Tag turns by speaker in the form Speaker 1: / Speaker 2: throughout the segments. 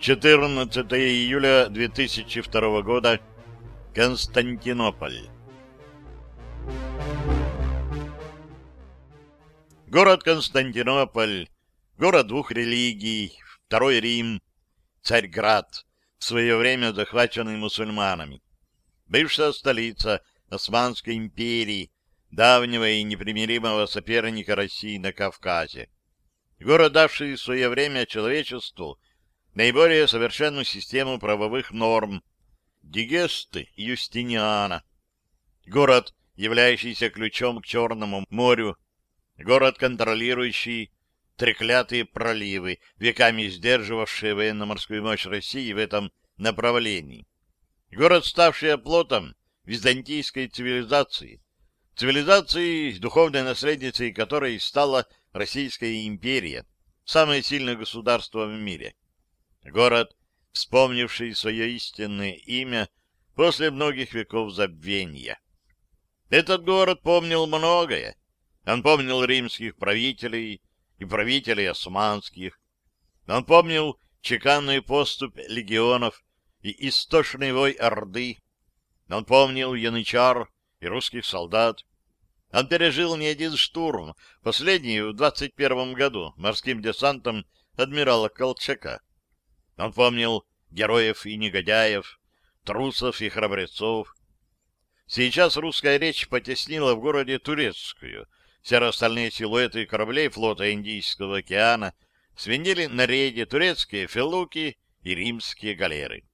Speaker 1: 14 июля 2002 года. Константинополь. Город Константинополь, город двух религий, Второй Рим, Царьград, в свое время захваченный мусульманами. Бывшая столица Османской империи, давнего и непримиримого соперника России на Кавказе. Город, давший в свое время человечеству наиболее совершенную систему правовых норм, Дигесты Юстиниана. Город, являющийся ключом к Черному морю, город, контролирующий треклятые проливы, веками сдерживавшие военно-морскую мощь России в этом направлении. Город, ставший оплотом византийской цивилизации, цивилизации, духовной наследницей которой стала Российская империя, самое сильное государство в мире. Город, вспомнивший свое истинное имя после многих веков забвения. Этот город помнил многое. Он помнил римских правителей и правителей османских. Он помнил чеканную поступь легионов и истошный вой Орды. Он помнил янычар и русских солдат. Он пережил не один штурм, последний в 21 году морским десантом адмирала Колчака. Он помнил героев и негодяев, трусов и храбрецов. Сейчас русская речь потеснила в городе турецкую. Серо-стальные силуэты кораблей флота Индийского океана свинили на рейде турецкие филуки и римские галеры.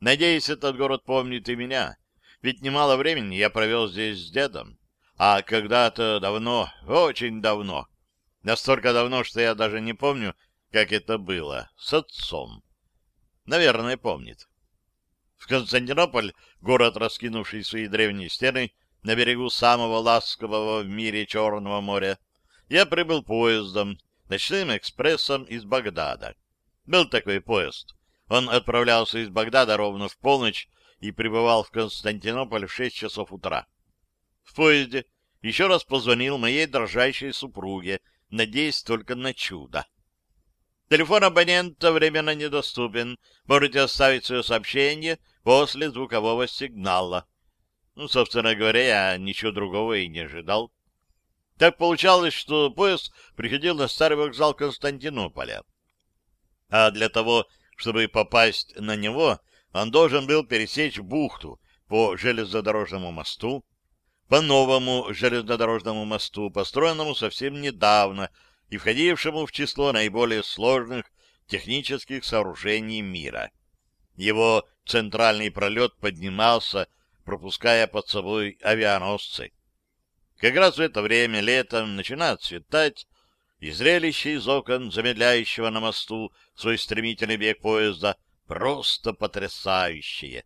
Speaker 1: Надеюсь, этот город помнит и меня, ведь немало времени я провел здесь с дедом. А когда-то давно, очень давно, настолько давно, что я даже не помню, как это было, с отцом. Наверное, помнит. В Константинополь, город, раскинувший свои древние стены на берегу самого ласкового в мире Черного моря, я прибыл поездом, ночным экспрессом из Багдада. Был такой поезд. Он отправлялся из Багдада ровно в полночь и прибывал в Константинополь в шесть часов утра. В поезде еще раз позвонил моей дрожащей супруге, надеясь только на чудо. Телефон абонента временно недоступен. Можете оставить свое сообщение после звукового сигнала. Ну, собственно говоря, я ничего другого и не ожидал. Так получалось, что поезд приходил на старый вокзал Константинополя. А для того, чтобы попасть на него, он должен был пересечь бухту по железнодорожному мосту, по новому железнодорожному мосту, построенному совсем недавно и входившему в число наиболее сложных технических сооружений мира. Его центральный пролет поднимался, пропуская под собой авианосцы. Как раз в это время летом начинает светать, и зрелище из окон, замедляющего на мосту свой стремительный бег поезда, просто потрясающее.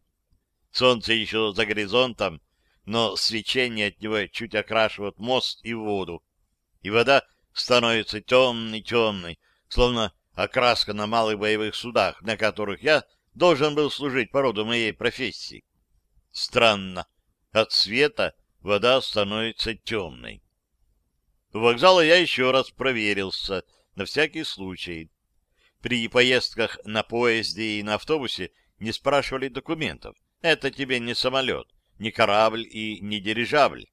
Speaker 1: Солнце еще за горизонтом, но свечение от него чуть окрашивает мост и воду, и вода становится темной-темной, словно окраска на малых боевых судах, на которых я должен был служить по роду моей профессии. Странно, от света вода становится темной. У вокзала я еще раз проверился, на всякий случай. При поездках на поезде и на автобусе не спрашивали документов. Это тебе не самолет ни корабль и ни дирижабль.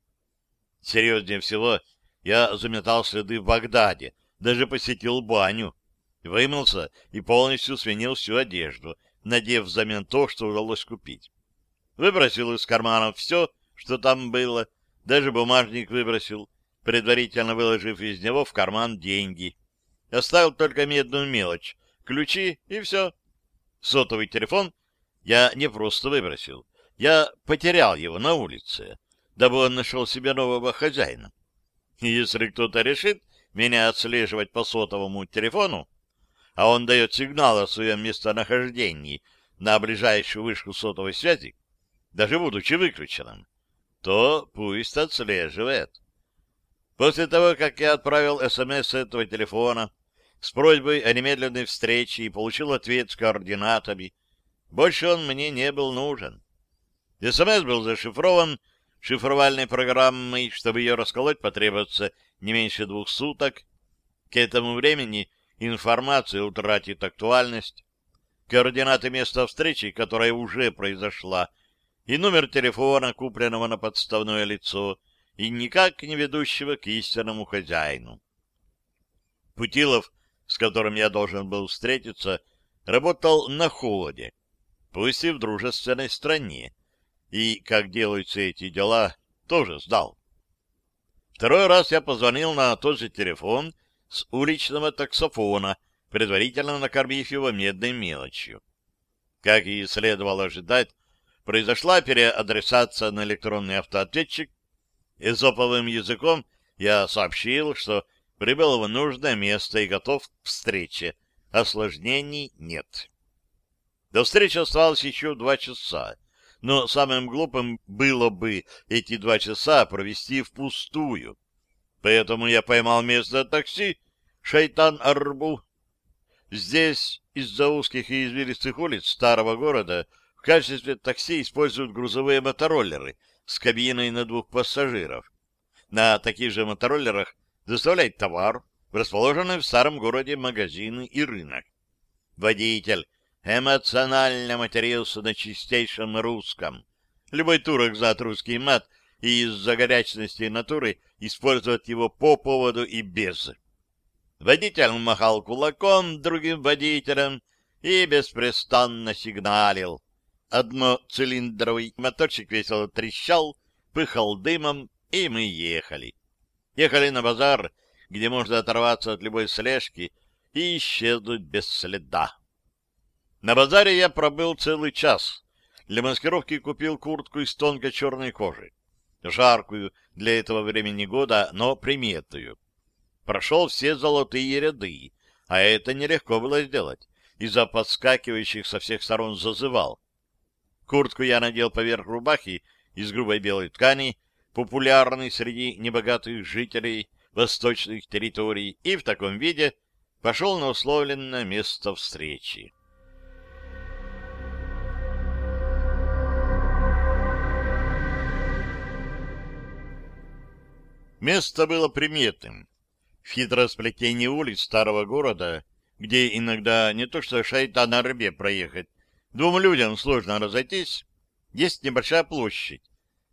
Speaker 1: Серьезнее всего, я заметал следы в Багдаде, даже посетил баню, вымылся и полностью свинил всю одежду, надев взамен то, что удалось купить. Выбросил из карманов все, что там было, даже бумажник выбросил, предварительно выложив из него в карман деньги. Оставил только медную мелочь, ключи и все. Сотовый телефон я не просто выбросил, я потерял его на улице, дабы он нашел себе нового хозяина. Если кто-то решит меня отслеживать по сотовому телефону, а он дает сигнал о своем местонахождении на ближайшую вышку сотовой связи, даже будучи выключенным, то пусть отслеживает. После того, как я отправил СМС с этого телефона с просьбой о немедленной встрече и получил ответ с координатами, больше он мне не был нужен. СМС был зашифрован шифровальной программой, чтобы ее расколоть потребуется не меньше двух суток. К этому времени информация утратит актуальность. координаты места встречи, которая уже произошла, и номер телефона, купленного на подставное лицо, и никак не ведущего к истинному хозяину. Путилов, с которым я должен был встретиться, работал на холоде, пусть и в дружественной стране, и, как делаются эти дела, тоже сдал. Второй раз я позвонил на тот же телефон с уличного таксофона, предварительно накормив его медной мелочью. Как и следовало ожидать, произошла переадресация на электронный автоответчик. Эзоповым языком я сообщил, что прибыл в нужное место и готов к встрече. Осложнений нет. До встречи осталось еще два часа, но самым глупым было бы эти два часа провести впустую. Поэтому я поймал место такси «Шайтан-Арбу». Здесь, из-за узких и извилистых улиц старого города, в качестве такси используют грузовые мотороллеры с кабиной на двух пассажиров. На таких же мотороллерах доставляет товар, расположенный в старом городе магазины и рынок. Водитель эмоционально матерился на чистейшем русском. Любой турок знает русский мат и из-за горячности натуры использует его по поводу и без. Водитель махал кулаком другим водителям и беспрестанно сигналил. Одноцилиндровый моторчик весело трещал, пыхал дымом, и мы ехали. Ехали на базар, где можно оторваться от любой слежки и исчезнуть без следа. На базаре я пробыл целый час. Для маскировки купил куртку из тонкой черной кожи. Жаркую для этого времени года, но приметную. Прошел все золотые ряды, а это нелегко было сделать. Из-за подскакивающих со всех сторон зазывал. Куртку я надел поверх рубахи из грубой белой ткани, популярный среди небогатых жителей восточных территорий, и в таком виде пошел на условленное место встречи. Место было приметным. В хитросплетении улиц старого города, где иногда не то что шайта на рыбе проехать, двум людям сложно разойтись, есть небольшая площадь,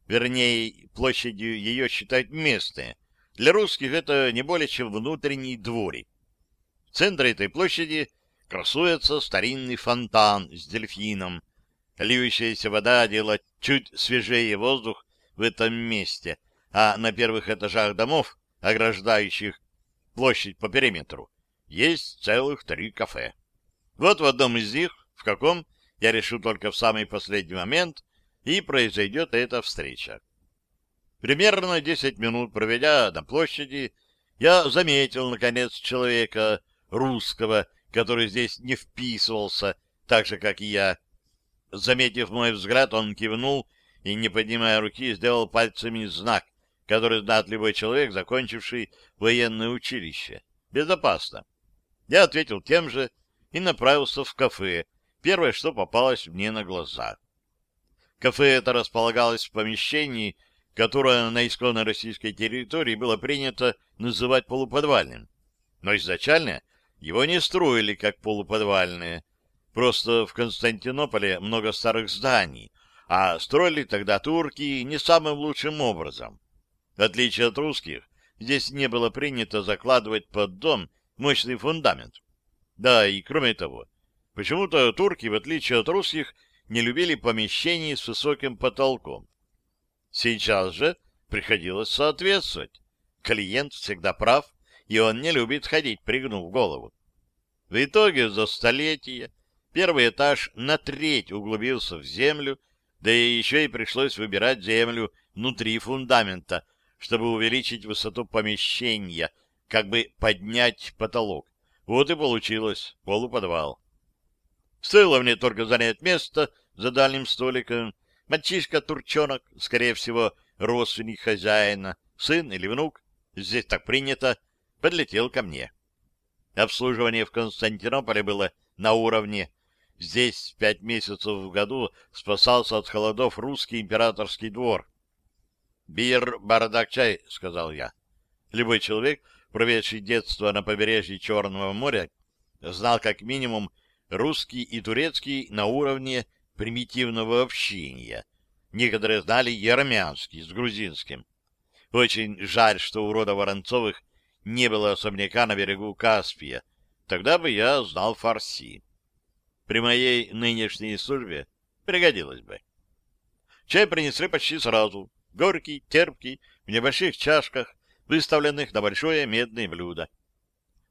Speaker 1: Вернее, площадью ее считают местные. Для русских это не более чем внутренний дворик. В центре этой площади красуется старинный фонтан с дельфином. Ливающаяся вода делает чуть свежее воздух в этом месте, а на первых этажах домов, ограждающих площадь по периметру, есть целых три кафе. Вот в одном из них, в каком, я решу только в самый последний момент, и произойдет эта встреча. Примерно десять минут проведя на площади, я заметил, наконец, человека русского, который здесь не вписывался, так же, как и я. Заметив мой взгляд, он кивнул и, не поднимая руки, сделал пальцами знак, который знает любой человек, закончивший военное училище. Безопасно. Я ответил тем же и направился в кафе, первое, что попалось мне на глаза. Кафе это располагалось в помещении, которое на исконно российской территории было принято называть полуподвальным. Но изначально его не строили как полуподвальное. Просто в Константинополе много старых зданий, а строили тогда турки не самым лучшим образом. В отличие от русских, здесь не было принято закладывать под дом мощный фундамент. Да, и кроме того, почему-то турки, в отличие от русских, не любили помещений с высоким потолком. Сейчас же приходилось соответствовать. Клиент всегда прав, и он не любит ходить, пригнув голову. В итоге за столетия первый этаж на треть углубился в землю, да и еще и пришлось выбирать землю внутри фундамента, чтобы увеличить высоту помещения, как бы поднять потолок. Вот и получилось полуподвал. Стоило мне только занять место за дальним столиком. Мальчишка-турчонок, скорее всего, родственник хозяина, сын или внук, здесь так принято, подлетел ко мне. Обслуживание в Константинополе было на уровне. Здесь пять месяцев в году спасался от холодов русский императорский двор. «Бир, бардак, чай», — сказал я. Любой человек, проведший детство на побережье Черного моря, знал как минимум русский и турецкий на уровне примитивного общения. Некоторые знали и армянский с грузинским. Очень жаль, что у рода Воронцовых не было особняка на берегу Каспия. Тогда бы я знал фарси. При моей нынешней службе пригодилось бы. Чай принесли почти сразу. Горький, терпкий, в небольших чашках, выставленных на большое медное блюдо.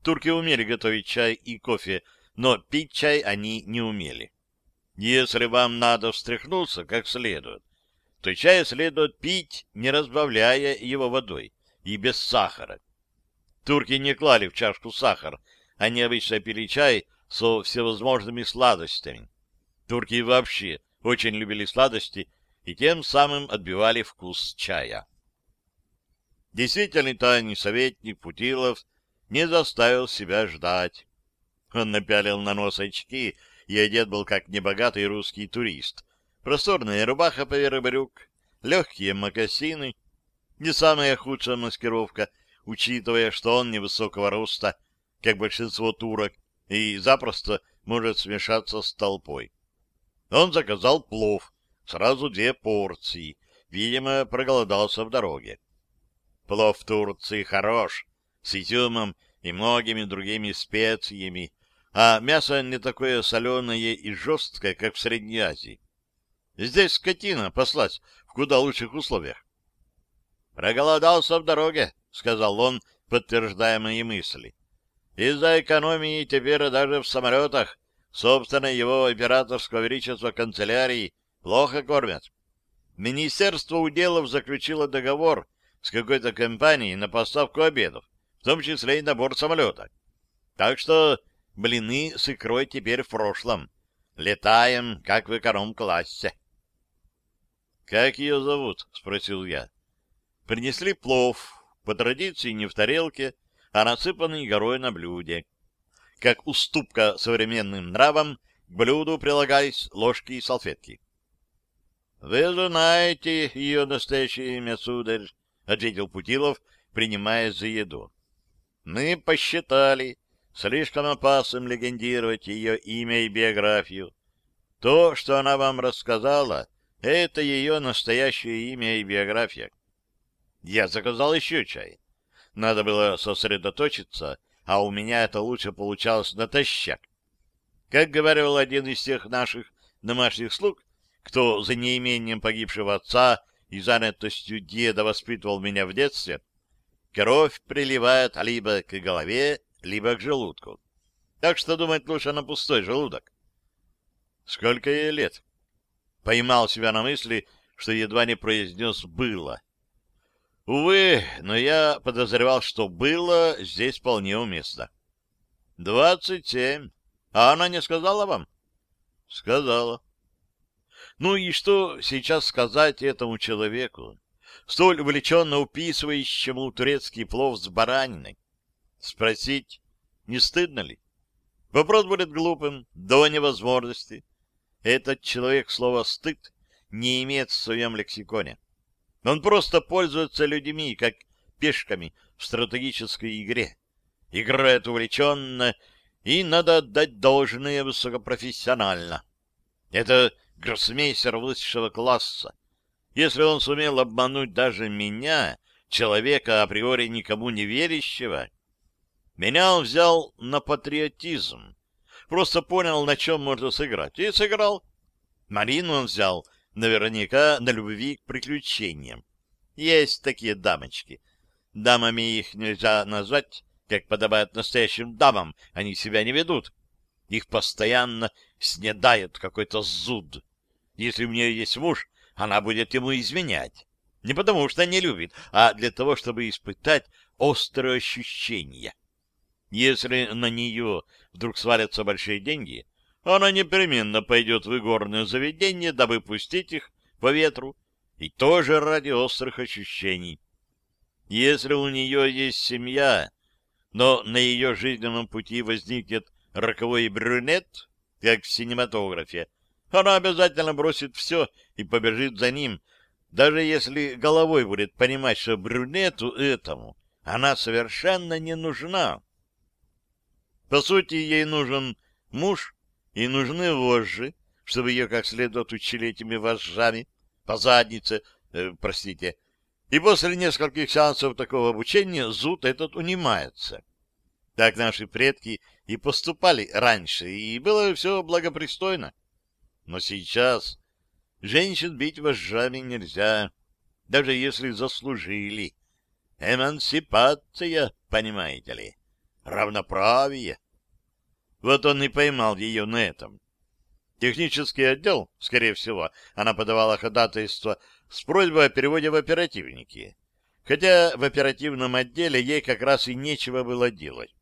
Speaker 1: Турки умели готовить чай и кофе, но пить чай они не умели. Если вам надо встряхнуться как следует, то чай следует пить, не разбавляя его водой и без сахара. Турки не клали в чашку сахар, они обычно пили чай со всевозможными сладостями. Турки вообще очень любили сладости и тем самым отбивали вкус чая. Действительный тайный советник Путилов не заставил себя ждать. Он напялил на нос очки и одет был как небогатый русский турист. Просторная рубаха поверх брюк, легкие мокасины. Не самая худшая маскировка, учитывая, что он невысокого роста, как большинство турок, и запросто может смешаться с толпой. Он заказал плов, сразу две порции, видимо, проголодался в дороге. Плов в Турции хорош, с изюмом и многими другими специями, а мясо не такое соленое и жесткое, как в Средней Азии. Здесь скотина послать в куда лучших условиях. «Проголодался в дороге», — сказал он, подтверждая мои мысли. «Из-за экономии теперь даже в самолетах собственно его императорского величества канцелярии плохо кормят. Министерство уделов заключило договор с какой-то компанией на поставку обедов, в том числе и набор самолета. Так что блины с икрой теперь в прошлом. Летаем, как в эконом-классе. — Как ее зовут? — спросил я. Принесли плов, по традиции не в тарелке, а насыпанный горой на блюде. Как уступка современным нравам, к блюду прилагались ложки и салфетки. — Вы знаете ее настоящее имя, сударь, — ответил Путилов, принимая за еду. — Мы посчитали слишком опасным легендировать ее имя и биографию. То, что она вам рассказала, — это ее настоящее имя и биография. Я заказал еще чай. Надо было сосредоточиться, а у меня это лучше получалось натощак. Как говорил один из тех наших домашних слуг, кто за неимением погибшего отца и занятостью деда воспитывал меня в детстве, кровь приливает либо к голове, либо к желудку. Так что думать лучше на пустой желудок. Сколько ей лет? Поймал себя на мысли, что едва не произнес «было». Увы, но я подозревал, что «было» здесь вполне уместно. «Двадцать семь. А она не сказала вам?» «Сказала». Ну и что сейчас сказать этому человеку, столь увлеченно уписывающему турецкий плов с бараниной? Спросить, не стыдно ли? Вопрос будет глупым до невозможности. Этот человек слово «стыд» не имеет в своем лексиконе. Он просто пользуется людьми, как пешками в стратегической игре. Играет увлеченно, и надо отдать должное высокопрофессионально. Это гроссмейстер высшего класса. Если он сумел обмануть даже меня, человека априори никому не верящего, меня он взял на патриотизм. Просто понял, на чем можно сыграть. И сыграл. Марину он взял наверняка на любви к приключениям. Есть такие дамочки. Дамами их нельзя назвать, как подобает настоящим дамам. Они себя не ведут. Их постоянно снедает какой-то зуд. Если у нее есть муж, она будет ему изменять. Не потому что не любит, а для того, чтобы испытать острые ощущения. Если на нее вдруг свалятся большие деньги, она непременно пойдет в игорное заведение, дабы пустить их по ветру, и тоже ради острых ощущений. Если у нее есть семья, но на ее жизненном пути возникнет роковой брюнет, как в синематографе, она обязательно бросит все и побежит за ним, даже если головой будет понимать, что брюнету этому она совершенно не нужна. По сути, ей нужен муж, и нужны вожжи, чтобы ее как следует учили этими вожжами по заднице, э, простите, и после нескольких сеансов такого обучения зуд этот унимается. Так наши предки и поступали раньше, и было все благопристойно. Но сейчас женщин бить вожжами нельзя, даже если заслужили. Эмансипация, понимаете ли, равноправие. Вот он и поймал ее на этом. Технический отдел, скорее всего, она подавала ходатайство с просьбой о переводе в оперативники. Хотя в оперативном отделе ей как раз и нечего было делать.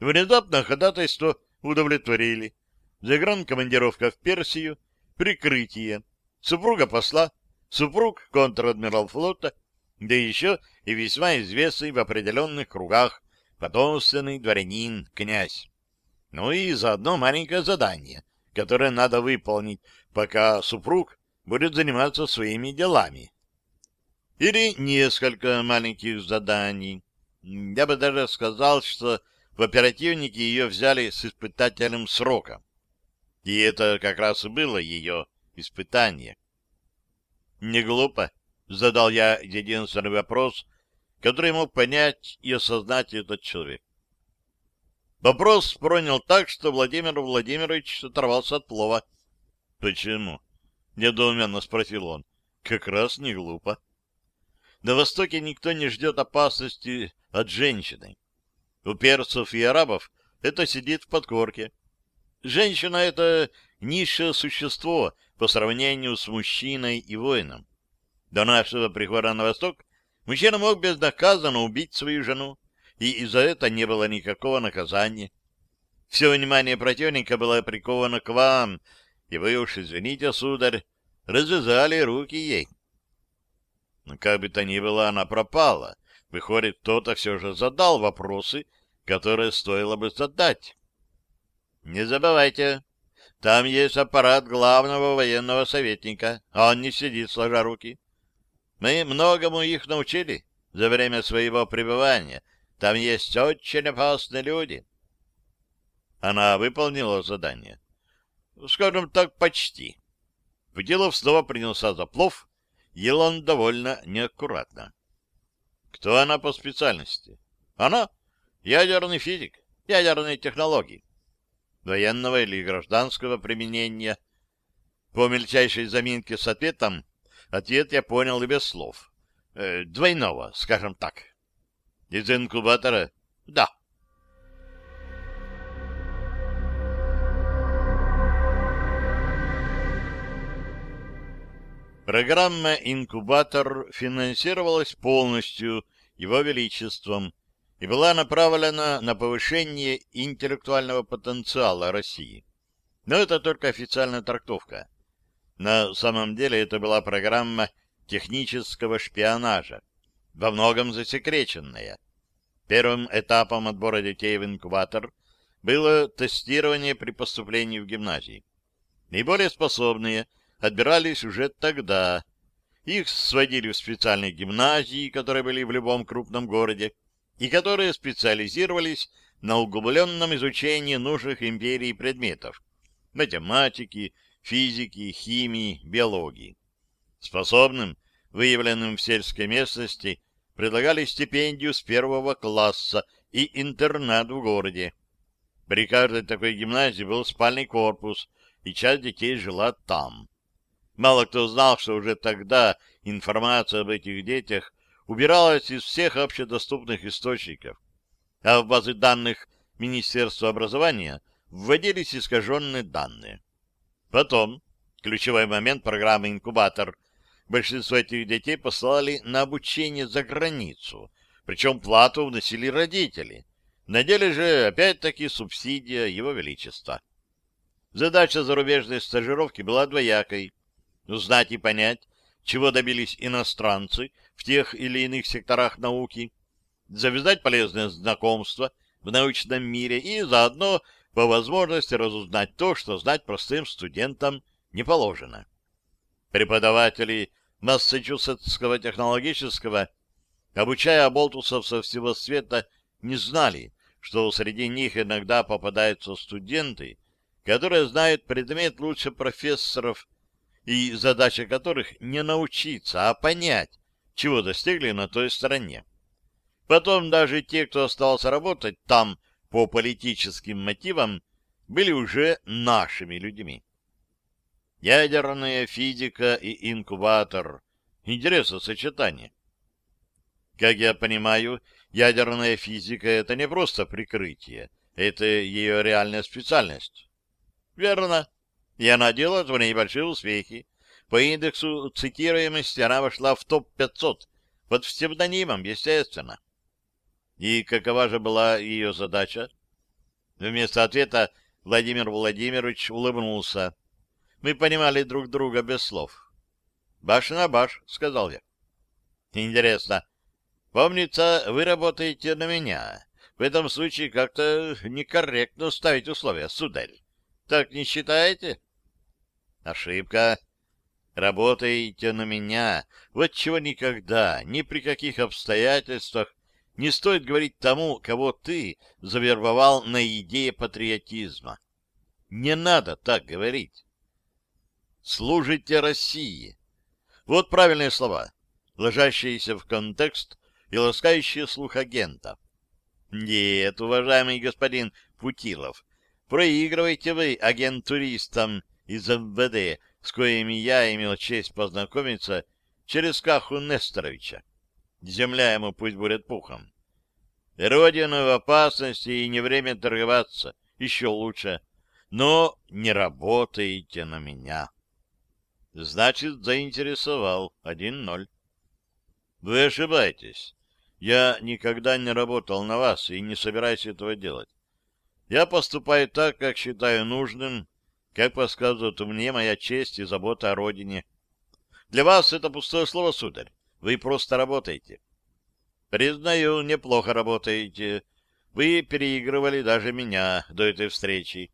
Speaker 1: Внезапно ходатайство удовлетворили. Загранкомандировка в Персию, прикрытие, супруга посла, супруг контр-адмирал флота, да еще и весьма известный в определенных кругах потомственный дворянин, князь. Ну и заодно маленькое задание, которое надо выполнить, пока супруг будет заниматься своими делами. Или несколько маленьких заданий. Я бы даже сказал, что в оперативнике ее взяли с испытательным сроком. И это как раз и было ее испытание. Не глупо, задал я единственный вопрос, который мог понять и осознать этот человек. Вопрос пронял так, что Владимир Владимирович оторвался от плова. — Почему? — недоуменно спросил он. — Как раз не глупо. На Востоке никто не ждет опасности от женщины. У перцев и арабов это сидит в подкорке. Женщина — это низшее существо по сравнению с мужчиной и воином. До нашего прихода на Восток мужчина мог безнаказанно убить свою жену, и из-за этого не было никакого наказания. Все внимание противника было приковано к вам, и вы уж, извините, сударь, развязали руки ей. Но как бы то ни было, она пропала. Выходит, кто-то все же задал вопросы, которые стоило бы задать. Не забывайте, там есть аппарат главного военного советника, а он не сидит сложа руки. Мы многому их научили за время своего пребывания. Там есть очень опасные люди. Она выполнила задание. Скажем так, почти. Путилов снова принялся за плов, ел он довольно неаккуратно. Кто она по специальности? Она ядерный физик, ядерные технологии. Военного или гражданского применения. По мельчайшей заминке с ответом, ответ я понял и без слов. Э, двойного, скажем так. Из инкубатора? Да. Программа «Инкубатор» финансировалась полностью Его Величеством и была направлена на повышение интеллектуального потенциала России. Но это только официальная трактовка. На самом деле это была программа технического шпионажа, во многом засекреченная. Первым этапом отбора детей в инкубатор было тестирование при поступлении в гимназии. Наиболее способные – отбирались уже тогда. Их сводили в специальные гимназии, которые были в любом крупном городе, и которые специализировались на углубленном изучении нужных империи предметов — математики, физики, химии, биологии. Способным, выявленным в сельской местности, предлагали стипендию с первого класса и интернат в городе. При каждой такой гимназии был спальный корпус, и часть детей жила там. Мало кто знал, что уже тогда информация об этих детях убиралась из всех общедоступных источников, а в базы данных Министерства образования вводились искаженные данные. Потом, ключевой момент программы «Инкубатор», большинство этих детей послали на обучение за границу, причем плату вносили родители. На деле же, опять-таки, субсидия Его Величества. Задача зарубежной стажировки была двоякой узнать и понять, чего добились иностранцы в тех или иных секторах науки, завязать полезное знакомство в научном мире и заодно по возможности разузнать то, что знать простым студентам не положено. Преподаватели Массачусетского технологического, обучая оболтусов со всего света, не знали, что среди них иногда попадаются студенты, которые знают предмет лучше профессоров, и задача которых не научиться, а понять, чего достигли на той стороне. Потом даже те, кто остался работать там по политическим мотивам, были уже нашими людьми. Ядерная физика и инкубатор. Интересное сочетание. Как я понимаю, ядерная физика — это не просто прикрытие, это ее реальная специальность. Верно. И она делает в ней большие успехи. По индексу цитируемости она вошла в топ-500, под псевдонимом, естественно. И какова же была ее задача? Вместо ответа Владимир Владимирович улыбнулся. Мы понимали друг друга без слов. «Баш на баш», — сказал я. «Интересно. Помнится, вы работаете на меня. В этом случае как-то некорректно ставить условия, сударь. Так не считаете?» «Ошибка. Работаете на меня. Вот чего никогда, ни при каких обстоятельствах не стоит говорить тому, кого ты завербовал на идее патриотизма. Не надо так говорить. Служите России. Вот правильные слова, ложащиеся в контекст и ласкающие слух агента. Нет, уважаемый господин Путилов, проигрываете вы агентуристам из МВД, с коими я имел честь познакомиться через Каху Несторовича. Земля ему пусть будет пухом. Родина в опасности и не время торговаться, еще лучше. Но не работаете на меня. Значит, заинтересовал. Один ноль. Вы ошибаетесь. Я никогда не работал на вас и не собираюсь этого делать. Я поступаю так, как считаю нужным, как подсказывает мне моя честь и забота о родине. Для вас это пустое слово, сударь. Вы просто работаете. Признаю, неплохо работаете. Вы переигрывали даже меня до этой встречи.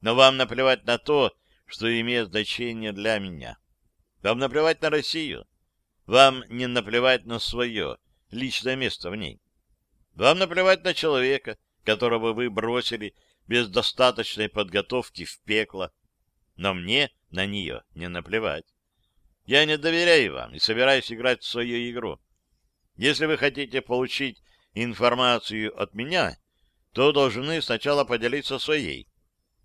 Speaker 1: Но вам наплевать на то, что имеет значение для меня. Вам наплевать на Россию. Вам не наплевать на свое личное место в ней. Вам наплевать на человека, которого вы бросили без достаточной подготовки в пекло. Но мне на нее не наплевать. Я не доверяю вам и собираюсь играть в свою игру. Если вы хотите получить информацию от меня, то должны сначала поделиться своей.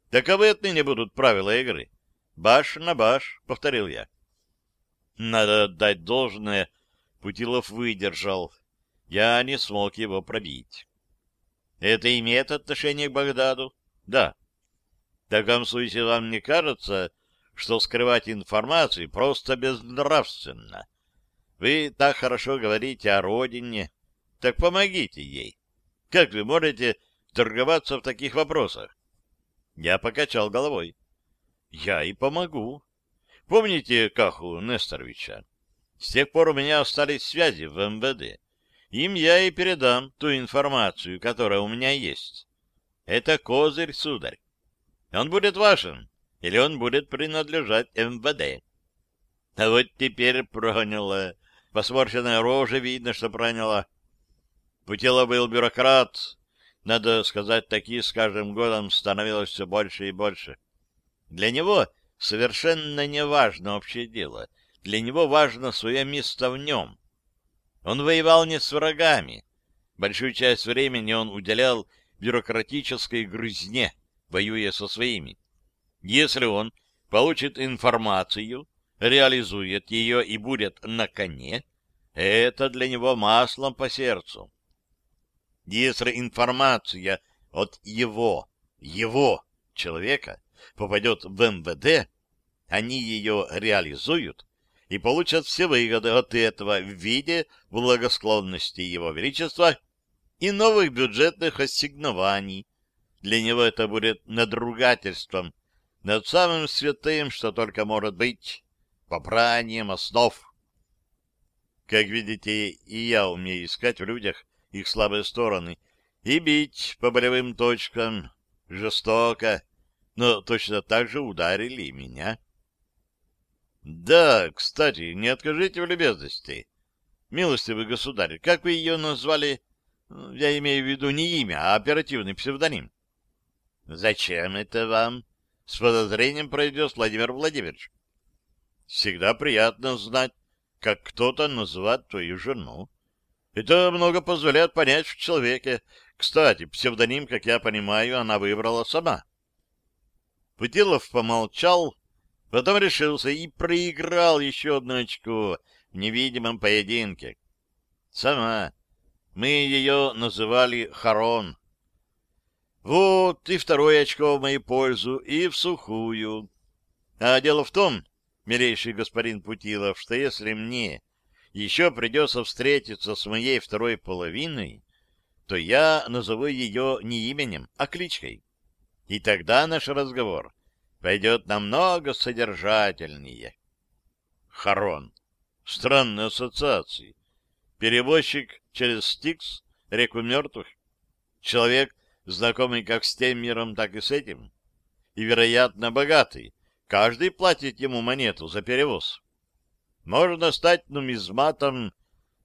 Speaker 1: Таковы отныне будут правила игры. Баш на баш, — повторил я. Надо отдать должное, Путилов выдержал. Я не смог его пробить. Это имеет отношение к Багдаду? Да. В таком случае вам не кажется, что скрывать информацию просто безнравственно. Вы так хорошо говорите о родине, так помогите ей. Как вы можете торговаться в таких вопросах? Я покачал головой. Я и помогу. Помните Каху Несторовича? С тех пор у меня остались связи в МВД. Им я и передам ту информацию, которая у меня есть. Это козырь, сударь. Он будет вашим или он будет принадлежать МВД. А вот теперь проняло. По сморщенной роже видно, что проняло. Путило был бюрократ. Надо сказать, таких с каждым годом становилось все больше и больше. Для него совершенно не важно общее дело. Для него важно свое место в нем. Он воевал не с врагами. Большую часть времени он уделял бюрократической грызне, воюя со своими. Если он получит информацию, реализует ее и будет на коне, это для него маслом по сердцу. Если информация от его, его человека попадет в МВД, они ее реализуют и получат все выгоды от этого в виде благосклонности Его Величества и новых бюджетных ассигнований. Для него это будет надругательством над самым святым, что только может быть, попранием основ. Как видите, и я умею искать в людях их слабые стороны и бить по болевым точкам жестоко, но точно так же ударили меня. Да, кстати, не откажите в любезности. Милостивый государь, как вы ее назвали? Я имею в виду не имя, а оперативный псевдоним. Зачем это вам? С подозрением произнес Владимир Владимирович. Всегда приятно знать, как кто-то называет твою жену. Это много позволяет понять в человеке. Кстати, псевдоним, как я понимаю, она выбрала сама. Путилов помолчал, потом решился и проиграл еще одно очко в невидимом поединке. Сама. Мы ее называли Харон. Вот и второе очко в мою пользу, и в сухую. А дело в том, милейший господин Путилов, что если мне еще придется встретиться с моей второй половиной, то я назову ее не именем, а кличкой. И тогда наш разговор пойдет намного содержательнее. Харон. Странные ассоциации. Перевозчик через Стикс, реку мертвых. Человек, знакомый как с тем миром, так и с этим. И, вероятно, богатый. Каждый платит ему монету за перевоз. Можно стать нумизматом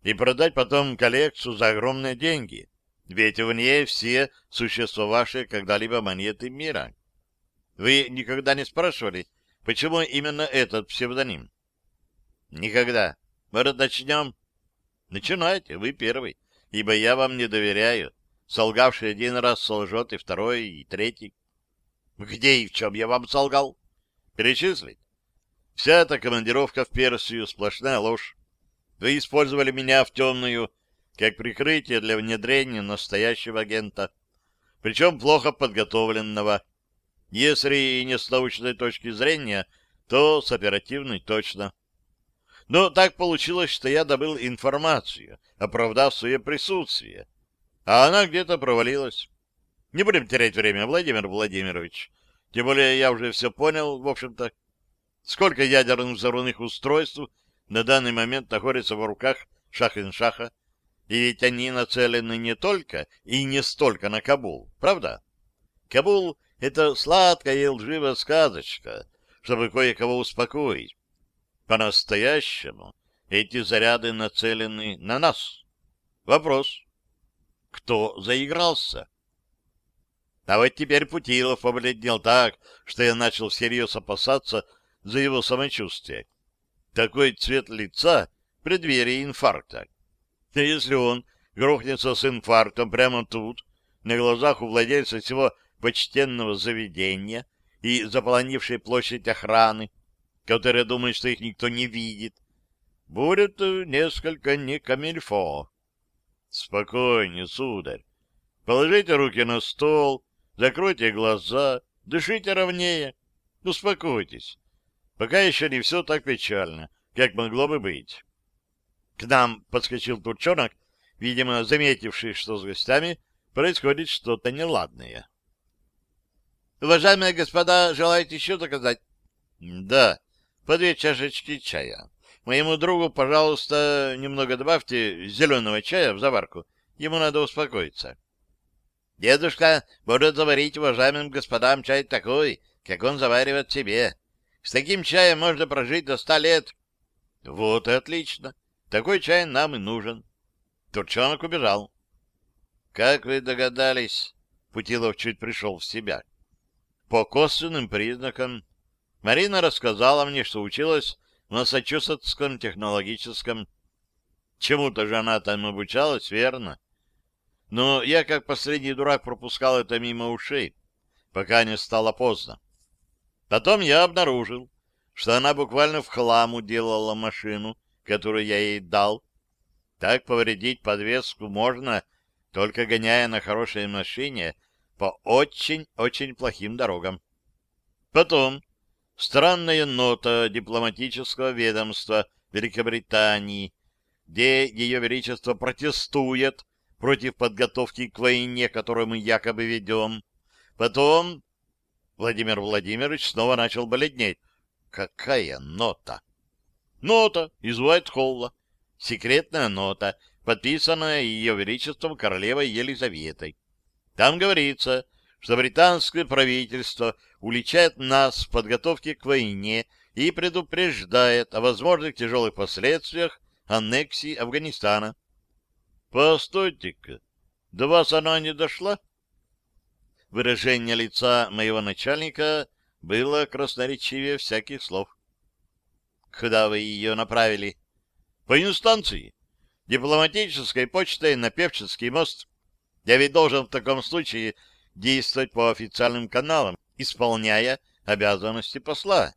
Speaker 1: и продать потом коллекцию за огромные деньги, ведь в ней все существовавшие когда-либо монеты мира. Вы никогда не спрашивали, почему именно этот псевдоним? Никогда. Может, начнем? Начинайте, вы первый, ибо я вам не доверяю. Солгавший один раз солжет и второй, и третий. Где и в чем я вам солгал? Перечислить? Вся эта командировка в Персию — сплошная ложь. Вы использовали меня в темную, как прикрытие для внедрения настоящего агента, причем плохо подготовленного. Если и не с научной точки зрения, то с оперативной точно. Но так получилось, что я добыл информацию, оправдав свое присутствие, а она где-то провалилась. Не будем терять время, Владимир Владимирович. Тем более я уже все понял, в общем-то. Сколько ядерных взрывных устройств на данный момент находится в руках Шахиншаха? И ведь они нацелены не только и не столько на Кабул, правда? Кабул — это сладкая и лживая сказочка, чтобы кое-кого успокоить. По-настоящему эти заряды нацелены на нас. Вопрос. Кто заигрался? А вот теперь Путилов побледнел так, что я начал всерьез опасаться, за его самочувствие. Такой цвет лица — преддверие инфаркта. А если он грохнется с инфарктом прямо тут, на глазах у владельца всего почтенного заведения и заполонившей площадь охраны, которая думает, что их никто не видит, будет несколько не камильфо. Спокойнее, сударь. Положите руки на стол, закройте глаза, дышите ровнее, успокойтесь. Пока еще не все так печально, как могло бы быть. К нам подскочил турчонок, видимо, заметивший, что с гостями происходит что-то неладное. «Уважаемые господа, желаете еще заказать?» «Да, по две чашечки чая. Моему другу, пожалуйста, немного добавьте зеленого чая в заварку. Ему надо успокоиться». «Дедушка будет заварить уважаемым господам чай такой, как он заваривает себе. С таким чаем можно прожить до ста лет. Вот и отлично. Такой чай нам и нужен. Турчонок убежал. Как вы догадались, Путилов чуть пришел в себя. По косвенным признакам. Марина рассказала мне, что училась в Массачусетском технологическом. Чему-то же она там обучалась, верно? Но я, как последний дурак, пропускал это мимо ушей, пока не стало поздно. Потом я обнаружил, что она буквально в хлам уделала машину, которую я ей дал. Так повредить подвеску можно, только гоняя на хорошей машине по очень-очень плохим дорогам. Потом странная нота дипломатического ведомства Великобритании, где Ее Величество протестует против подготовки к войне, которую мы якобы ведем. Потом Владимир Владимирович снова начал бледнеть. Какая нота? Нота из Уайт-Холла. Секретная нота, подписанная Ее Величеством Королевой Елизаветой. Там говорится, что британское правительство уличает нас в подготовке к войне и предупреждает о возможных тяжелых последствиях аннексии Афганистана. Постойте-ка, до вас она не дошла? Выражение лица моего начальника было красноречивее всяких слов. Куда вы ее направили? По инстанции. Дипломатической почтой на Певческий мост. Я ведь должен в таком случае действовать по официальным каналам, исполняя обязанности посла.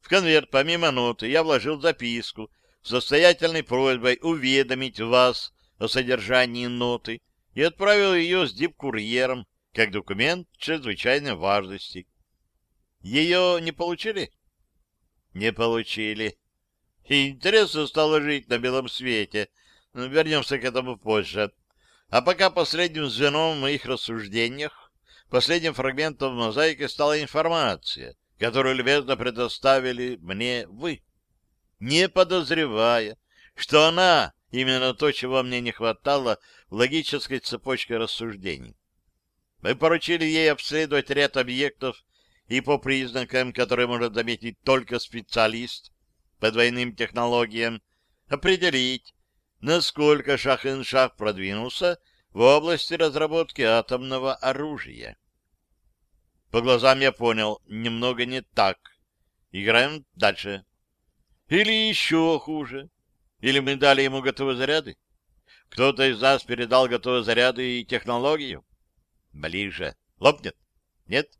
Speaker 1: В конверт помимо ноты я вложил записку с настоятельной просьбой уведомить вас о содержании ноты и отправил ее с дипкурьером как документ чрезвычайной важности. Ее не получили? Не получили. Интересно стало жить на белом свете. Ну, вернемся к этому позже. А пока последним звеном в моих рассуждениях, последним фрагментом мозаики стала информация, которую любезно предоставили мне вы, не подозревая, что она именно то, чего мне не хватало в логической цепочке рассуждений. Мы поручили ей обследовать ряд объектов и по признакам, которые может заметить только специалист по двойным технологиям, определить, насколько шах-ин-шах продвинулся в области разработки атомного оружия. По глазам я понял, немного не так. Играем дальше. Или еще хуже. Или мы дали ему готовые заряды? Кто-то из нас передал готовые заряды и технологию? Ближе. Лопнет? Нет?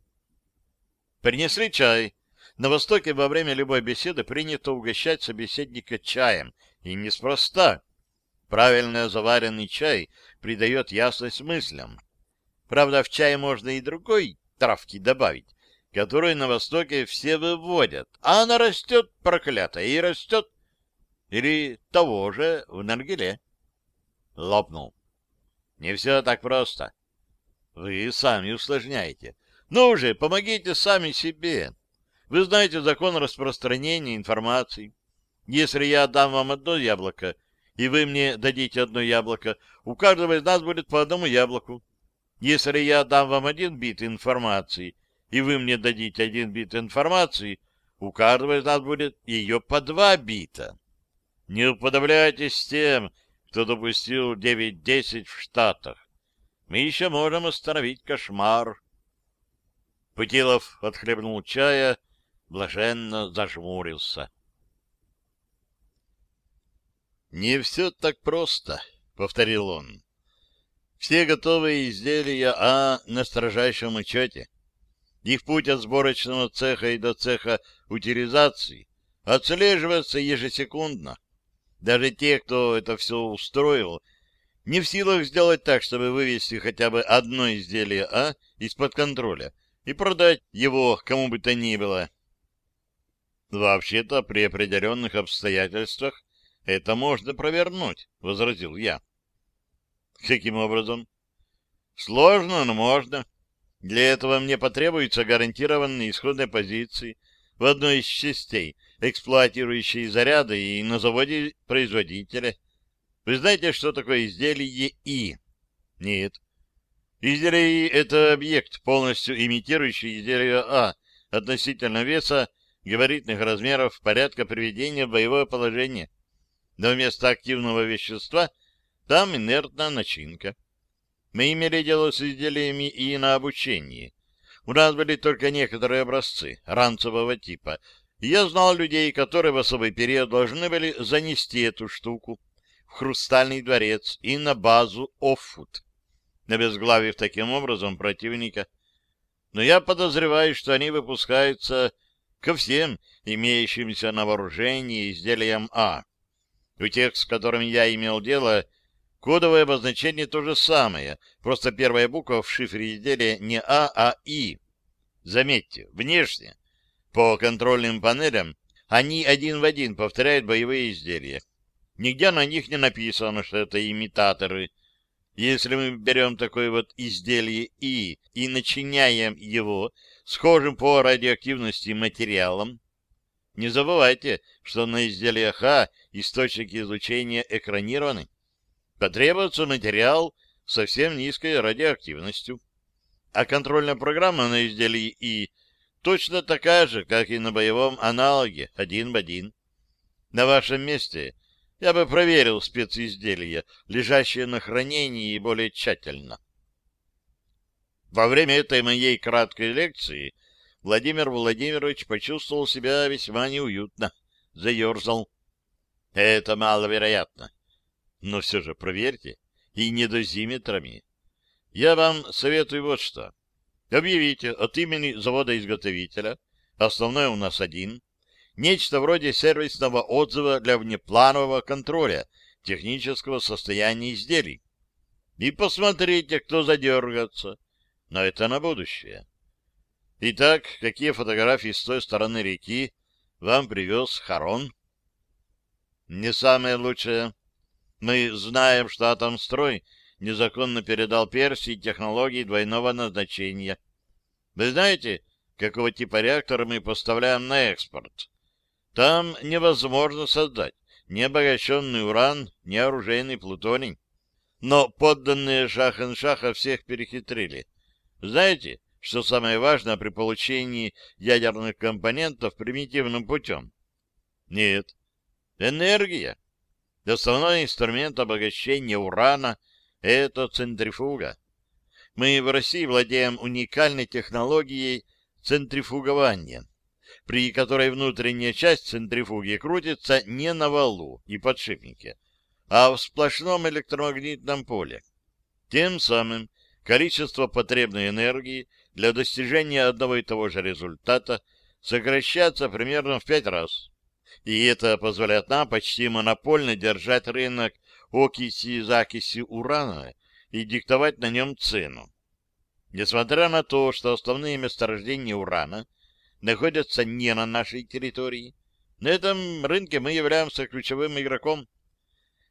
Speaker 1: Принесли чай. На Востоке во время любой беседы принято угощать собеседника чаем. И неспроста. Правильно заваренный чай придает ясность мыслям. Правда, в чай можно и другой травки добавить, которую на Востоке все выводят. А она растет, проклятая, и растет. Или того же в наргиле. Лопнул. Не все так просто. Вы сами усложняете. Ну же, помогите сами себе. Вы знаете закон распространения информации. Если я дам вам одно яблоко, и вы мне дадите одно яблоко, у каждого из нас будет по одному яблоку. Если я дам вам один бит информации, и вы мне дадите один бит информации, у каждого из нас будет ее по два бита. Не уподобляйтесь тем, кто допустил 9-10 в Штатах. Мы еще можем остановить кошмар. Путилов отхлебнул чая, блаженно зажмурился. «Не все так просто», — повторил он. «Все готовые изделия А на строжайшем учете. Их путь от сборочного цеха и до цеха утилизации отслеживается ежесекундно. Даже те, кто это все устроил, не в силах сделать так, чтобы вывести хотя бы одно изделие А из-под контроля и продать его кому бы то ни было. Вообще-то, при определенных обстоятельствах это можно провернуть, — возразил я. Каким образом? Сложно, но можно. Для этого мне потребуются гарантированные исходные позиции в одной из частей, эксплуатирующие заряды и на заводе производителя. Вы знаете, что такое изделие И? Нет. Изделие И — это объект, полностью имитирующий изделие А относительно веса, габаритных размеров, порядка приведения в боевое положение. Но вместо активного вещества там инертная начинка. Мы имели дело с изделиями и на обучении. У нас были только некоторые образцы ранцевого типа, я знал людей, которые в особый период должны были занести эту штуку в Хрустальный дворец и на базу Оффут обезглавив таким образом противника. Но я подозреваю, что они выпускаются ко всем имеющимся на вооружении изделиям А. У тех, с которыми я имел дело, кодовое обозначение то же самое, просто первая буква в шифре изделия не А, а И. Заметьте, внешне, по контрольным панелям, они один в один повторяют боевые изделия. Нигде на них не написано, что это имитаторы, если мы берем такое вот изделие И и начиняем его схожим по радиоактивности материалом, не забывайте, что на изделиях Х источники излучения экранированы. Потребуется материал со совсем низкой радиоактивностью. А контрольная программа на изделии И точно такая же, как и на боевом аналоге, один в один. На вашем месте я бы проверил специзделия, лежащие на хранении, более тщательно. Во время этой моей краткой лекции Владимир Владимирович почувствовал себя весьма неуютно, заерзал. Это маловероятно. Но все же проверьте, и не дозиметрами. Я вам советую вот что. Объявите от имени завода-изготовителя, основной у нас один, нечто вроде сервисного отзыва для внепланового контроля технического состояния изделий. И посмотрите, кто задергается. Но это на будущее. Итак, какие фотографии с той стороны реки вам привез Харон? Не самое лучшее. Мы знаем, что Атомстрой незаконно передал Персии технологии двойного назначения. Вы знаете, какого типа реактора мы поставляем на экспорт? Там невозможно создать ни обогащенный уран, ни оружейный плутоний. Но подданные Шахен-Шаха всех перехитрили. Знаете, что самое важное при получении ядерных компонентов примитивным путем? Нет. Энергия. Основной инструмент обогащения урана — это центрифуга. Мы в России владеем уникальной технологией центрифугования, при которой внутренняя часть центрифуги крутится не на валу и подшипнике, а в сплошном электромагнитном поле. Тем самым количество потребной энергии для достижения одного и того же результата сокращается примерно в пять раз и это позволяет нам почти монопольно держать рынок окиси и закиси урана и диктовать на нем цену. Несмотря на то, что основные месторождения урана находятся не на нашей территории, на этом рынке мы являемся ключевым игроком.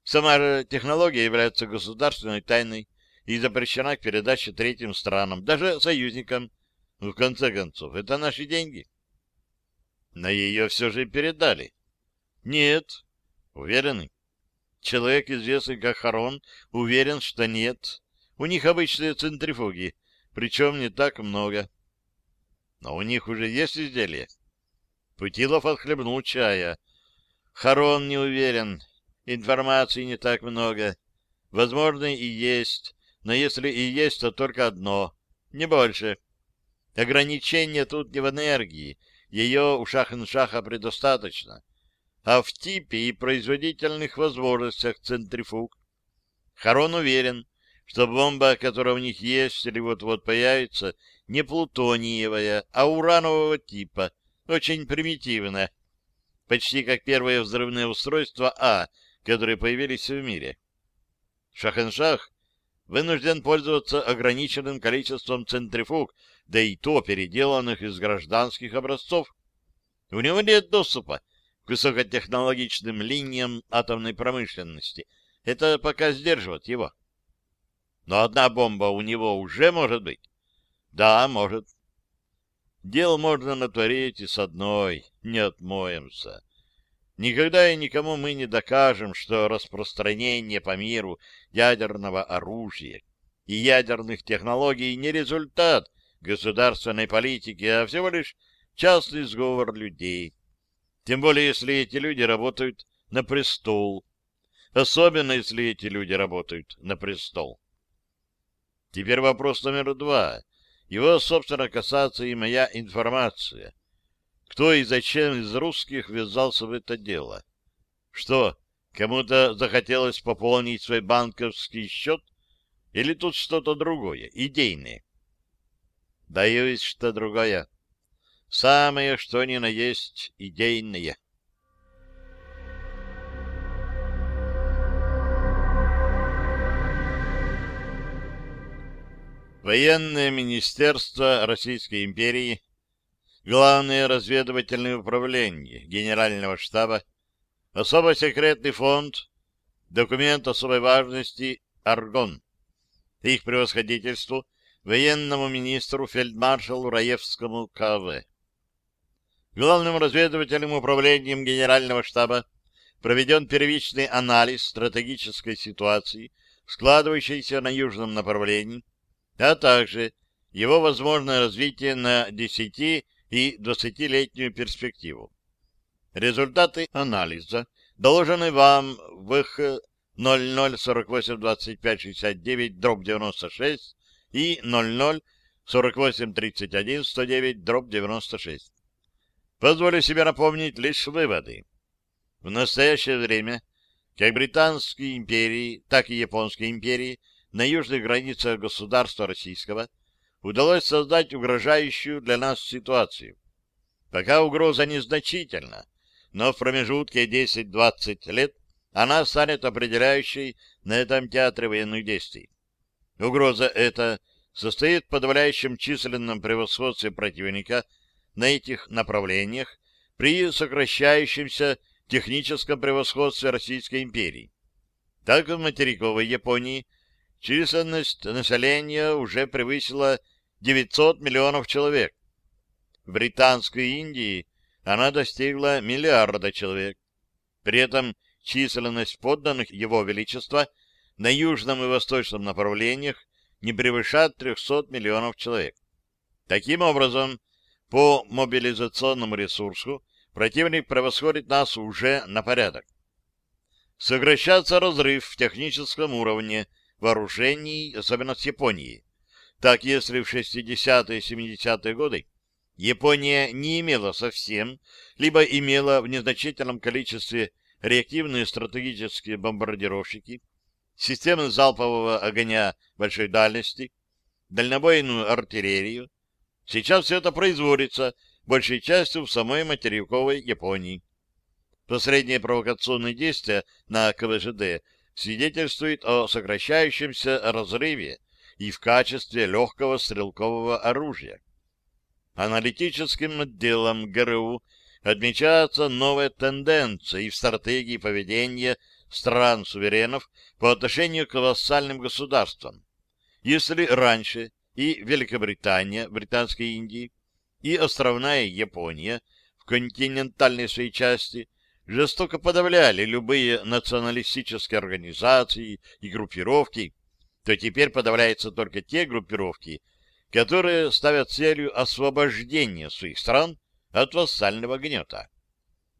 Speaker 1: Сама технология является государственной тайной и запрещена к передаче третьим странам, даже союзникам. В конце концов, это наши деньги. Но ее все же передали. Нет. Уверены? Человек, известный как Харон, уверен, что нет. У них обычные центрифуги, причем не так много. Но у них уже есть изделия. Путилов отхлебнул чая. Харон не уверен. Информации не так много. Возможно, и есть. Но если и есть, то только одно. Не больше. Ограничение тут не в энергии, ее у Шахеншаха предостаточно, а в типе и производительных возможностях центрифуг. Харон уверен, что бомба, которая у них есть или вот-вот появится, не плутониевая, а уранового типа, очень примитивная, почти как первые взрывные устройства А, которые появились в мире. Шахеншах вынужден пользоваться ограниченным количеством центрифуг да и то переделанных из гражданских образцов. У него нет доступа к высокотехнологичным линиям атомной промышленности. Это пока сдерживает его. Но одна бомба у него уже может быть. Да, может. Дел можно натворить и с одной, не отмоемся. Никогда и никому мы не докажем, что распространение по миру ядерного оружия и ядерных технологий не результат государственной политики, а всего лишь частный сговор людей. Тем более, если эти люди работают на престол. Особенно, если эти люди работают на престол. Теперь вопрос номер два. Его, собственно, касается и моя информация. Кто и зачем из русских ввязался в это дело? Что, кому-то захотелось пополнить свой банковский счет? Или тут что-то другое, идейное? Боюсь, что другое. Самое, что ни на есть, идейное. Военное министерство Российской империи, Главное разведывательное управление Генерального штаба, особо секретный фонд, документ особой важности «Аргон», их превосходительству – военному министру фельдмаршалу Раевскому КВ. Главным разведывательным управлением Генерального штаба проведен первичный анализ стратегической ситуации, складывающейся на южном направлении, а также его возможное развитие на 10- и 20-летнюю перспективу. Результаты анализа доложены вам в их 00482569 дробь 96 и 4831-109, дробь 96. Позволю себе напомнить лишь выводы. В настоящее время как Британской империи, так и Японской империи на южных границах государства российского удалось создать угрожающую для нас ситуацию. Пока угроза незначительна, но в промежутке 10-20 лет она станет определяющей на этом театре военных действий. Угроза эта состоит в подавляющем численном превосходстве противника на этих направлениях при сокращающемся техническом превосходстве Российской империи. Так в материковой Японии численность населения уже превысила 900 миллионов человек. В Британской Индии она достигла миллиарда человек. При этом численность подданных Его Величества на южном и восточном направлениях не превышает 300 миллионов человек. Таким образом, по мобилизационному ресурсу противник превосходит нас уже на порядок. Сокращается разрыв в техническом уровне вооружений, особенно с Японией. Так, если в 60-е и 70-е годы Япония не имела совсем, либо имела в незначительном количестве реактивные стратегические бомбардировщики, системы залпового огня большой дальности, дальнобойную артиллерию. Сейчас все это производится большей частью в самой материковой Японии. Последние провокационные действия на КВЖД свидетельствуют о сокращающемся разрыве и в качестве легкого стрелкового оружия. Аналитическим отделом ГРУ отмечается новая тенденция и в стратегии поведения стран-суверенов по отношению к вассальным государствам. Если раньше и Великобритания, Британской Индии, и островная Япония в континентальной своей части жестоко подавляли любые националистические организации и группировки, то теперь подавляются только те группировки, которые ставят целью освобождения своих стран от вассального гнета.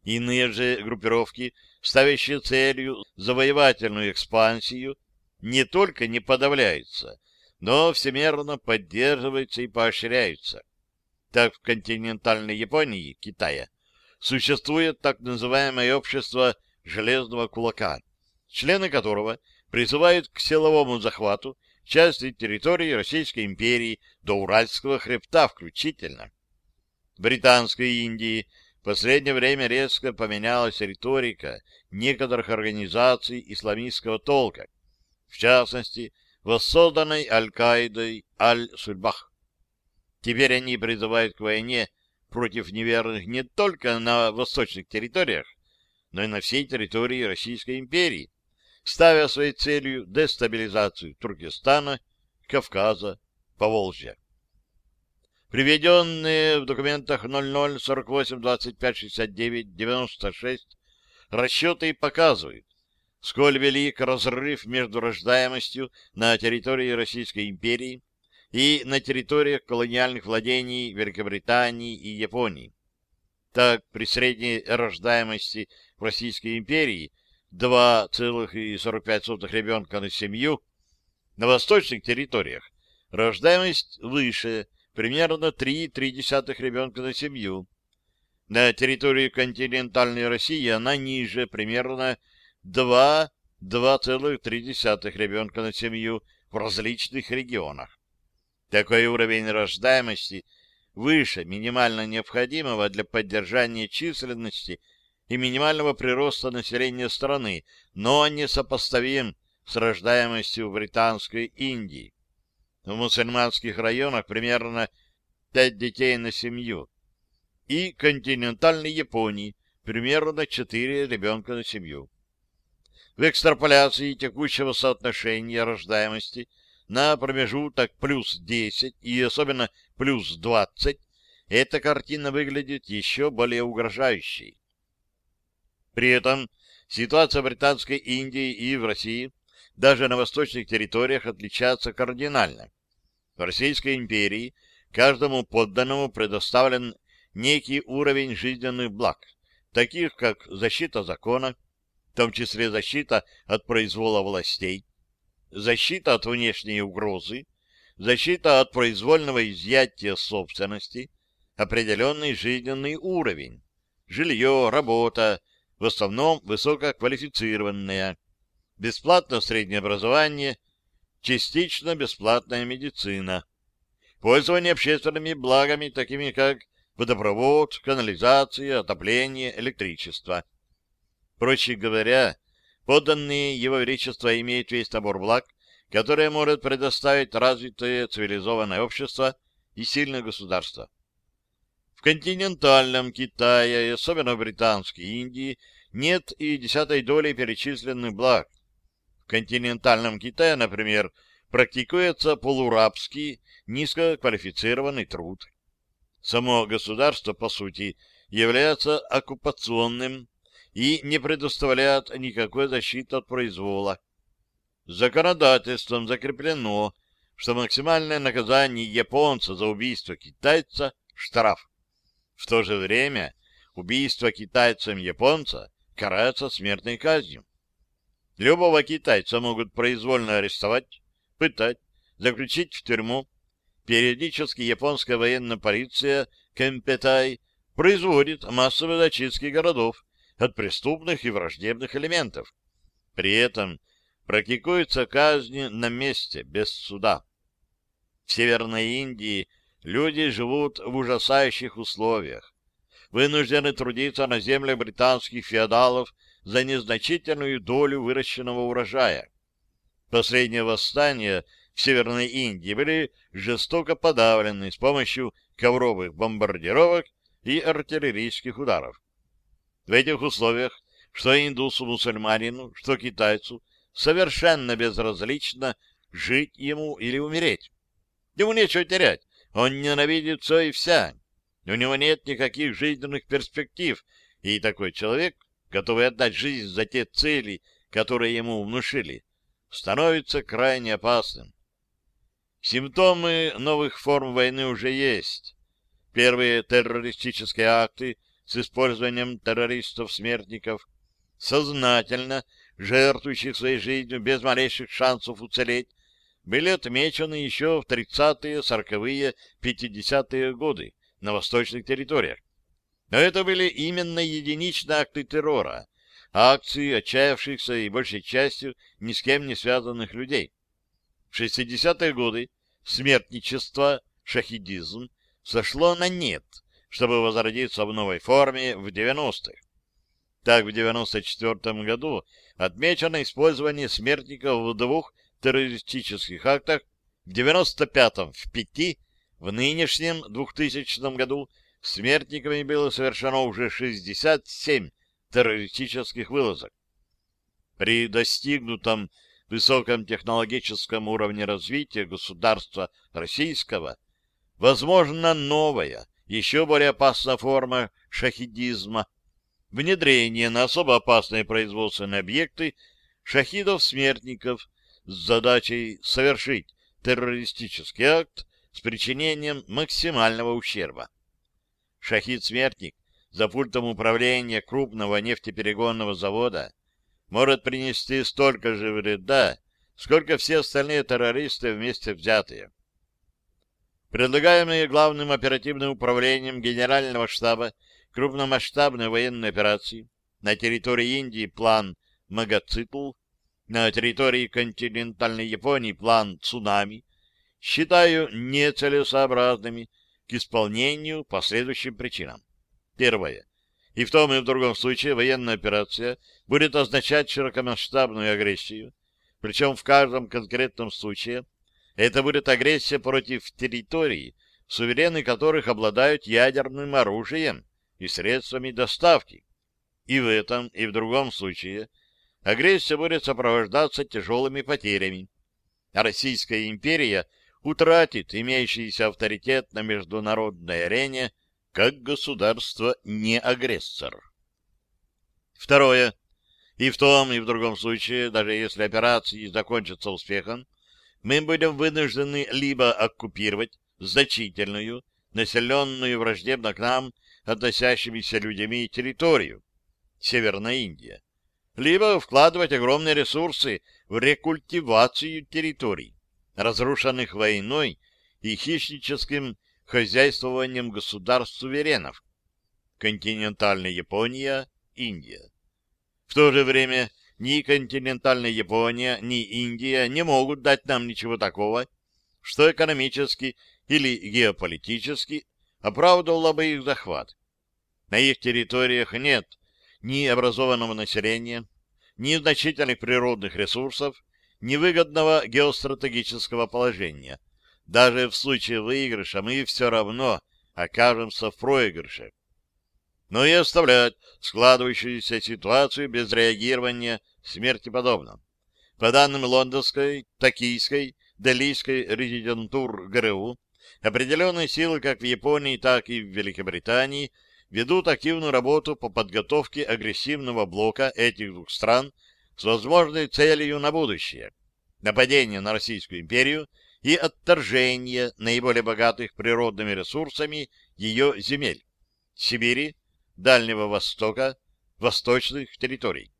Speaker 1: Иные же группировки, ставящие целью завоевательную экспансию, не только не подавляются, но всемерно поддерживаются и поощряются. Так в континентальной Японии, Китая, существует так называемое общество «железного кулака», члены которого призывают к силовому захвату части территории Российской империи до Уральского хребта включительно. В Британской Индии в последнее время резко поменялась риторика некоторых организаций исламистского толка, в частности, воссозданной Аль-Каидой Аль-Сульбах. Теперь они призывают к войне против неверных не только на восточных территориях, но и на всей территории Российской империи, ставя своей целью дестабилизацию Туркестана, Кавказа, Поволжья. Приведенные в документах 00 48 25 69 96 расчеты показывают, сколь велик разрыв между рождаемостью на территории Российской империи и на территориях колониальных владений Великобритании и Японии. Так, при средней рождаемости в Российской империи 2,45 ребенка на семью, на восточных территориях рождаемость выше, примерно 3,3 ребенка на семью. На территории континентальной России она ниже, примерно 2 2,3 ребенка на семью в различных регионах. Такой уровень рождаемости выше минимально необходимого для поддержания численности и минимального прироста населения страны, но не сопоставим с рождаемостью Британской Индии. В мусульманских районах примерно 5 детей на семью. И континентальной Японии примерно 4 ребенка на семью. В экстраполяции текущего соотношения рождаемости на промежуток плюс 10 и особенно плюс 20 эта картина выглядит еще более угрожающей. При этом ситуация в Британской Индии и в России даже на восточных территориях отличается кардинально. В Российской империи каждому подданному предоставлен некий уровень жизненных благ, таких как защита закона, в том числе защита от произвола властей, защита от внешней угрозы, защита от произвольного изъятия собственности, определенный жизненный уровень, жилье, работа, в основном высококвалифицированная, бесплатное среднее образование, частично бесплатная медицина, пользование общественными благами, такими как водопровод, канализация, отопление, электричество. Проще говоря, подданные Его Величества имеют весь набор благ, которые может предоставить развитое цивилизованное общество и сильное государство. В континентальном Китае, особенно в Британской Индии, нет и десятой доли перечисленных благ. В континентальном Китае, например, практикуется полурабский низкоквалифицированный труд. Само государство, по сути, является оккупационным и не предоставляет никакой защиты от произвола. Законодательством закреплено, что максимальное наказание японца за убийство китайца — штраф. В то же время убийство китайцем японца карается смертной казнью. Любого китайца могут произвольно арестовать, пытать, заключить в тюрьму. Периодически японская военная полиция Кэмпетай производит массовые зачистки городов от преступных и враждебных элементов. При этом практикуются казни на месте, без суда. В Северной Индии люди живут в ужасающих условиях. Вынуждены трудиться на землях британских феодалов за незначительную долю выращенного урожая. Последние восстания в Северной Индии были жестоко подавлены с помощью ковровых бомбардировок и артиллерийских ударов. В этих условиях что индусу-мусульманину, что китайцу совершенно безразлично жить ему или умереть. Ему нечего терять, он ненавидит все и вся. У него нет никаких жизненных перспектив, и такой человек, готовый отдать жизнь за те цели, которые ему внушили, становится крайне опасным. Симптомы новых форм войны уже есть. Первые террористические акты с использованием террористов-смертников, сознательно жертвующих своей жизнью без малейших шансов уцелеть, были отмечены еще в 30-е, 40-е, 50-е годы на восточных территориях. Но это были именно единичные акты террора, акции отчаявшихся и большей частью ни с кем не связанных людей. В 60-е годы смертничество, шахидизм сошло на нет, чтобы возродиться в новой форме в 90-х. Так, в 94 году отмечено использование смертников в двух террористических актах, в 95-м в пяти, в нынешнем 2000 году смертниками было совершено уже 67 террористических вылазок. При достигнутом высоком технологическом уровне развития государства российского возможно новая, еще более опасная форма шахидизма, внедрение на особо опасные производственные объекты шахидов-смертников с задачей совершить террористический акт с причинением максимального ущерба. Шахид-смертник за пультом управления крупного нефтеперегонного завода может принести столько же вреда, сколько все остальные террористы вместе взятые. Предлагаемые главным оперативным управлением Генерального штаба крупномасштабной военной операции на территории Индии план «Магоцитл», на территории континентальной Японии план «Цунами», считаю нецелесообразными к исполнению по следующим причинам. Первое. И в том и в другом случае военная операция будет означать широкомасштабную агрессию, причем в каждом конкретном случае это будет агрессия против территорий, суверены которых обладают ядерным оружием и средствами доставки. И в этом, и в другом случае агрессия будет сопровождаться тяжелыми потерями. Российская империя утратит имеющийся авторитет на международной арене как государство не агрессор. Второе. И в том, и в другом случае, даже если операции закончатся успехом, мы будем вынуждены либо оккупировать значительную, населенную враждебно к нам относящимися людьми территорию, Северная Индия, либо вкладывать огромные ресурсы в рекультивацию территорий, разрушенных войной и хищническим хозяйствованием государств-суверенов — континентальная Япония, Индия. В то же время ни континентальная Япония, ни Индия не могут дать нам ничего такого, что экономически или геополитически оправдывало бы их захват. На их территориях нет ни образованного населения, ни значительных природных ресурсов, ни выгодного геостратегического положения. Даже в случае выигрыша мы все равно окажемся в проигрыше. Но и оставлять складывающуюся ситуацию без реагирования смерти подобно. По данным лондонской, токийской, делийской резидентур ГРУ, определенные силы как в Японии, так и в Великобритании ведут активную работу по подготовке агрессивного блока этих двух стран с возможной целью на будущее — нападение на Российскую империю и отторжение наиболее богатых природными ресурсами ее земель — Сибири, Дальнего Востока, восточных территорий.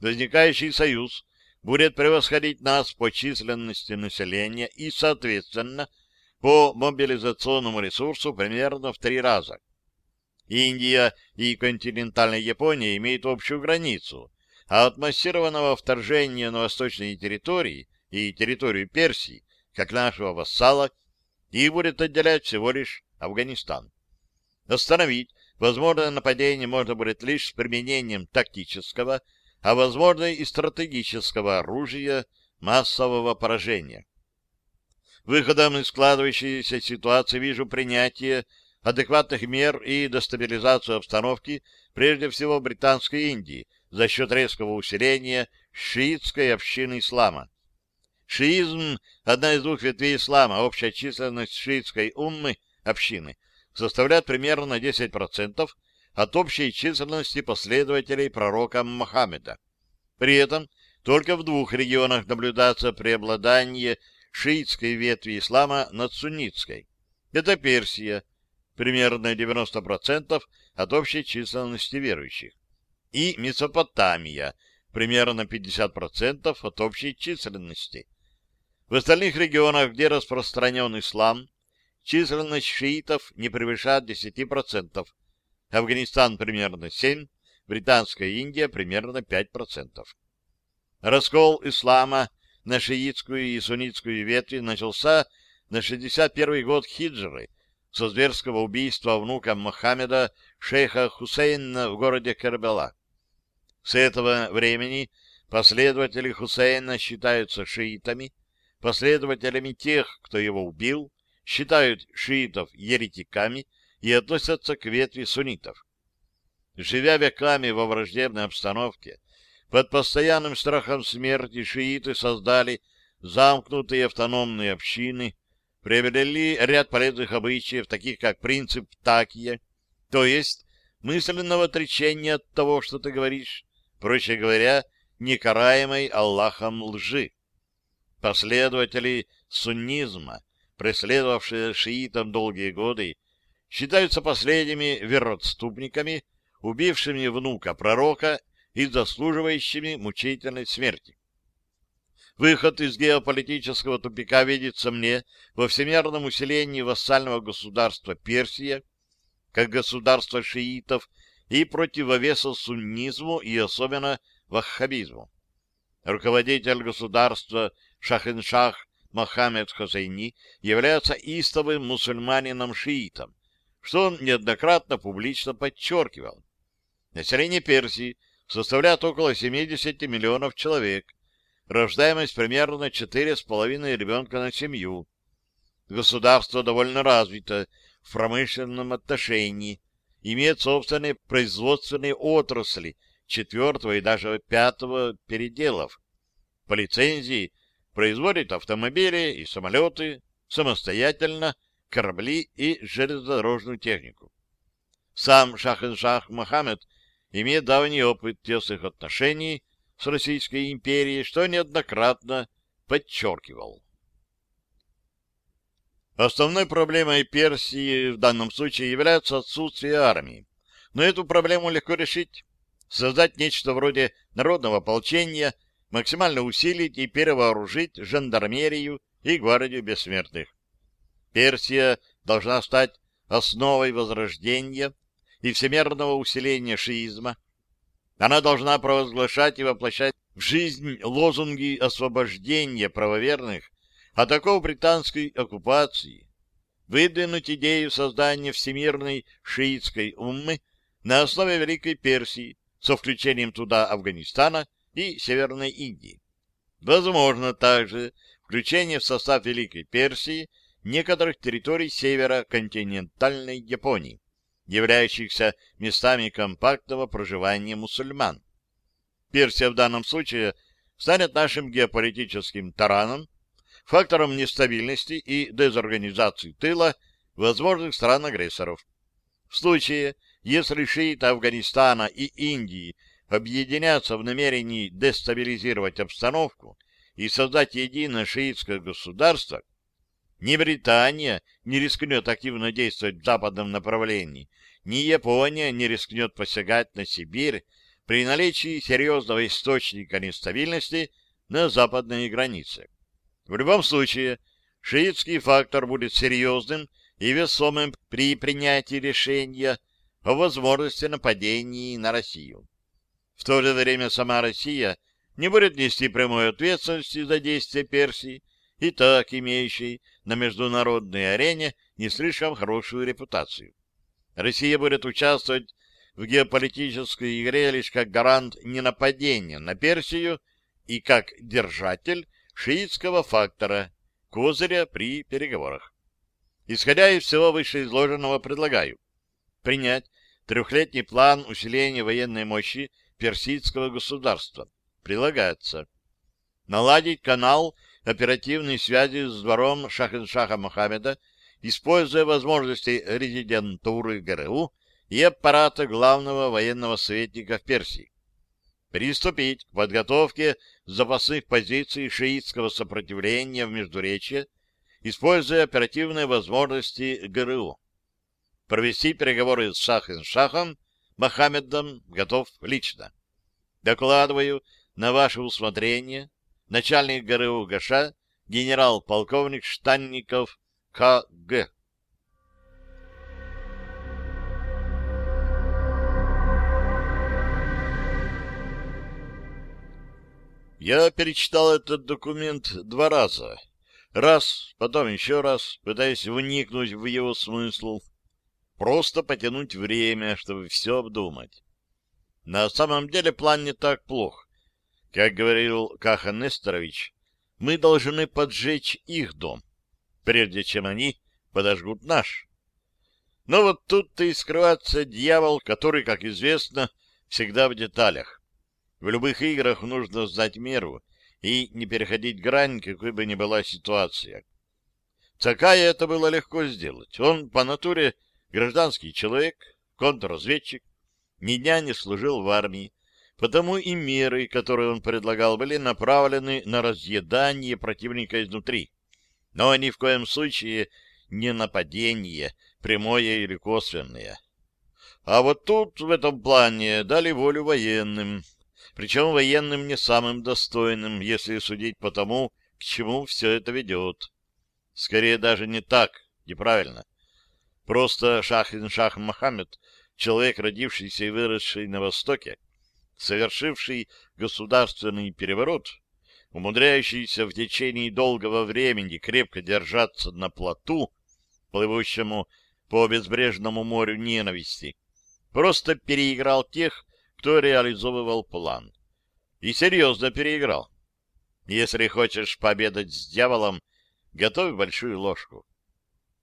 Speaker 1: Возникающий союз будет превосходить нас по численности населения и, соответственно, по мобилизационному ресурсу примерно в три раза. Индия и континентальная Япония имеют общую границу, а от массированного вторжения на восточные территории и территорию Персии, как нашего вассала, их будет отделять всего лишь Афганистан. Остановить возможное нападение можно будет лишь с применением тактического, а возможно и стратегического оружия массового поражения. Выходом из складывающейся ситуации вижу принятие адекватных мер и дестабилизацию обстановки прежде всего в Британской Индии за счет резкого усиления шиитской общины ислама. Шиизм — одна из двух ветвей ислама, общая численность шиитской уммы, общины, составляет примерно 10% от общей численности последователей пророка Мухаммеда. При этом только в двух регионах наблюдается преобладание шиитской ветви ислама над суннитской. Это Персия, примерно 90% от общей численности верующих, и Месопотамия, примерно 50% от общей численности. В остальных регионах, где распространен ислам, численность шиитов не превышает 10%, Афганистан примерно 7%, Британская Индия примерно 5%. Раскол ислама на шиитскую и суннитскую ветви начался на 61 год хиджры со зверского убийства внука Мухаммеда шейха Хусейна в городе Кербела. С этого времени последователи Хусейна считаются шиитами, последователями тех, кто его убил, считают шиитов еретиками и относятся к ветви суннитов. Живя веками во враждебной обстановке, под постоянным страхом смерти шииты создали замкнутые автономные общины, приобрели ряд полезных обычаев, таких как принцип такия, то есть мысленного отречения от того, что ты говоришь, проще говоря, некараемой Аллахом лжи. Последователи суннизма, преследовавшие шиитам долгие годы, считаются последними вероотступниками, убившими внука пророка и заслуживающими мучительной смерти. Выход из геополитического тупика видится мне во всемирном усилении вассального государства Персия, как государства шиитов и противовеса суннизму и особенно ваххабизму. Руководитель государства Шахиншах Мохаммед Хосейни является истовым мусульманином-шиитом, что он неоднократно публично подчеркивал. Население Персии составляет около 70 миллионов человек, рождаемость примерно 4,5 ребенка на семью. Государство довольно развито в промышленном отношении, имеет собственные производственные отрасли четвертого и даже пятого переделов. По лицензии производит автомобили и самолеты самостоятельно, корабли и железнодорожную технику. Сам Шах-ин-Шах Мохаммед имеет давний опыт тесных отношений с Российской империей, что неоднократно подчеркивал. Основной проблемой Персии в данном случае является отсутствие армии. Но эту проблему легко решить. Создать нечто вроде народного ополчения, максимально усилить и перевооружить жандармерию и гвардию бессмертных. Персия должна стать основой возрождения и всемирного усиления шиизма. Она должна провозглашать и воплощать в жизнь лозунги освобождения правоверных от такой британской оккупации, выдвинуть идею создания всемирной шиитской уммы на основе Великой Персии со включением туда Афганистана и Северной Индии. Возможно также включение в состав Великой Персии некоторых территорий севера континентальной Японии, являющихся местами компактного проживания мусульман. Персия в данном случае станет нашим геополитическим тараном, фактором нестабильности и дезорганизации тыла возможных стран-агрессоров. В случае, если шииты Афганистана и Индии объединятся в намерении дестабилизировать обстановку и создать единое шиитское государство, ни Британия не рискнет активно действовать в западном направлении, ни Япония не рискнет посягать на Сибирь при наличии серьезного источника нестабильности на западной границе. В любом случае, шиитский фактор будет серьезным и весомым при принятии решения о возможности нападений на Россию. В то же время сама Россия не будет нести прямой ответственности за действия Персии, и так имеющей на международной арене не слишком хорошую репутацию. Россия будет участвовать в геополитической игре лишь как гарант ненападения на Персию и как держатель шиитского фактора, козыря при переговорах. Исходя из всего вышеизложенного, предлагаю принять трехлетний план усиления военной мощи персидского государства. Прилагается наладить канал оперативной связи с двором Шахеншаха Мохаммеда, используя возможности резидентуры ГРУ и аппарата главного военного советника в Персии. Приступить к подготовке запасных позиций шиитского сопротивления в Междуречье, используя оперативные возможности ГРУ. Провести переговоры с Шахен-Шахом Мохаммедом готов лично. Докладываю на ваше усмотрение начальник ГРУ ГШ генерал-полковник Штанников К.Г. Я перечитал этот документ два раза. Раз, потом еще раз, пытаясь вникнуть в его смысл. Просто потянуть время, чтобы все обдумать. На самом деле план не так плох. Как говорил Каха Несторович, мы должны поджечь их дом, прежде чем они подожгут наш. Но вот тут-то и скрывается дьявол, который, как известно, всегда в деталях. В любых играх нужно знать меру и не переходить грань, какой бы ни была ситуация. Цакая это было легко сделать. Он по натуре гражданский человек, контрразведчик, ни дня не служил в армии, потому и меры, которые он предлагал, были направлены на разъедание противника изнутри. Но ни в коем случае не нападение, прямое или косвенное. А вот тут, в этом плане, дали волю военным, причем военным не самым достойным, если судить по тому, к чему все это ведет. Скорее даже не так, неправильно. Просто Шах-ин-Шах Мохаммед, человек, родившийся и выросший на Востоке, совершивший государственный переворот, умудряющийся в течение долгого времени крепко держаться на плоту, плывущему по безбрежному морю ненависти, просто переиграл тех, кто реализовывал план. И серьезно переиграл. Если хочешь победать с дьяволом, готовь большую ложку.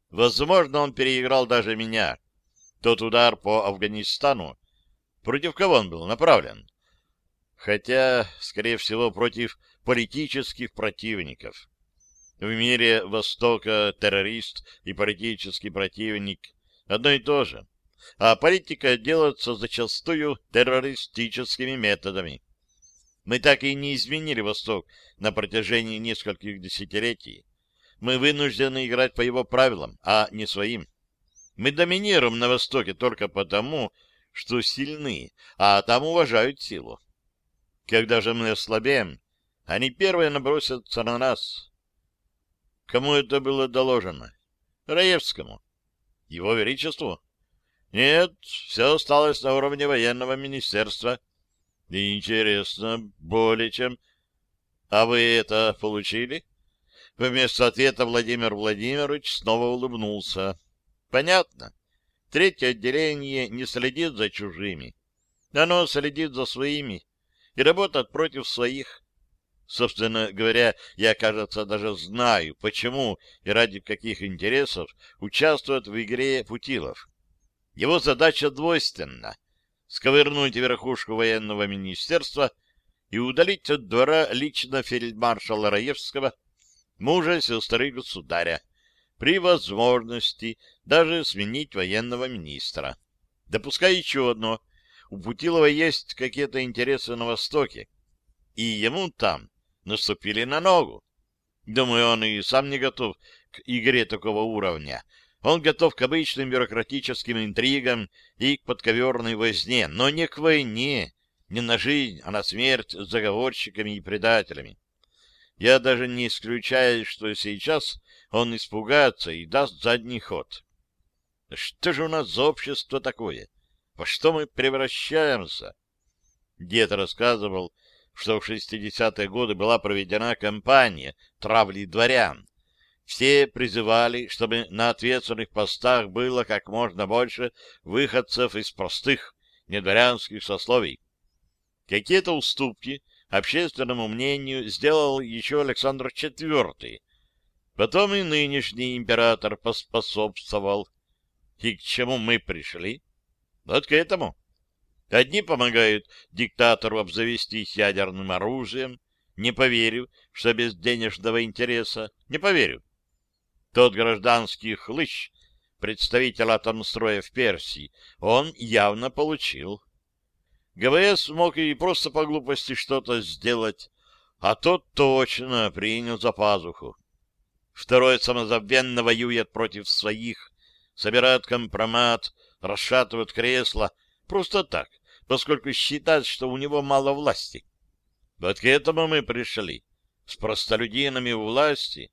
Speaker 1: Возможно, он переиграл даже меня. Тот удар по Афганистану, против кого он был направлен? Хотя, скорее всего, против политических противников. В мире Востока террорист и политический противник одно и то же а политика делается зачастую террористическими методами. Мы так и не изменили Восток на протяжении нескольких десятилетий. Мы вынуждены играть по его правилам, а не своим. Мы доминируем на Востоке только потому, что сильны, а там уважают силу. Когда же мы ослабеем, они первые набросятся на нас. Кому это было доложено? Раевскому. Его Величеству? Нет, все осталось на уровне военного министерства. Интересно, более чем. А вы это получили? Вместо ответа Владимир Владимирович снова улыбнулся. Понятно. Третье отделение не следит за чужими. Оно следит за своими и работает против своих. Собственно говоря, я, кажется, даже знаю, почему и ради каких интересов участвует в игре Путилов. Его задача двойственна — сковырнуть верхушку военного министерства и удалить от двора лично фельдмаршала Раевского, мужа сестры государя, при возможности даже сменить военного министра. Допускай еще одно. У Путилова есть какие-то интересы на Востоке, и ему там наступили на ногу. Думаю, он и сам не готов к игре такого уровня. Он готов к обычным бюрократическим интригам и к подковерной возне, но не к войне, не на жизнь, а на смерть с заговорщиками и предателями. Я даже не исключаю, что сейчас он испугается и даст задний ход. Что же у нас за общество такое? Во что мы превращаемся? Дед рассказывал, что в 60-е годы была проведена кампания травли дворян. Все призывали, чтобы на ответственных постах было как можно больше выходцев из простых, недворянских сословий. Какие-то уступки общественному мнению сделал еще Александр IV. Потом и нынешний император поспособствовал. И к чему мы пришли? Вот к этому. Одни помогают диктатору обзавестись ядерным оружием. Не поверю, что без денежного интереса. Не поверю. Тот гражданский хлыщ, представитель атомстроя в Персии, он явно получил. ГВС мог и просто по глупости что-то сделать, а тот точно принял за пазуху. Второй самозабвенно воюет против своих, собирает компромат, расшатывает кресло, просто так, поскольку считает, что у него мало власти. Вот к этому мы пришли, с простолюдинами у власти.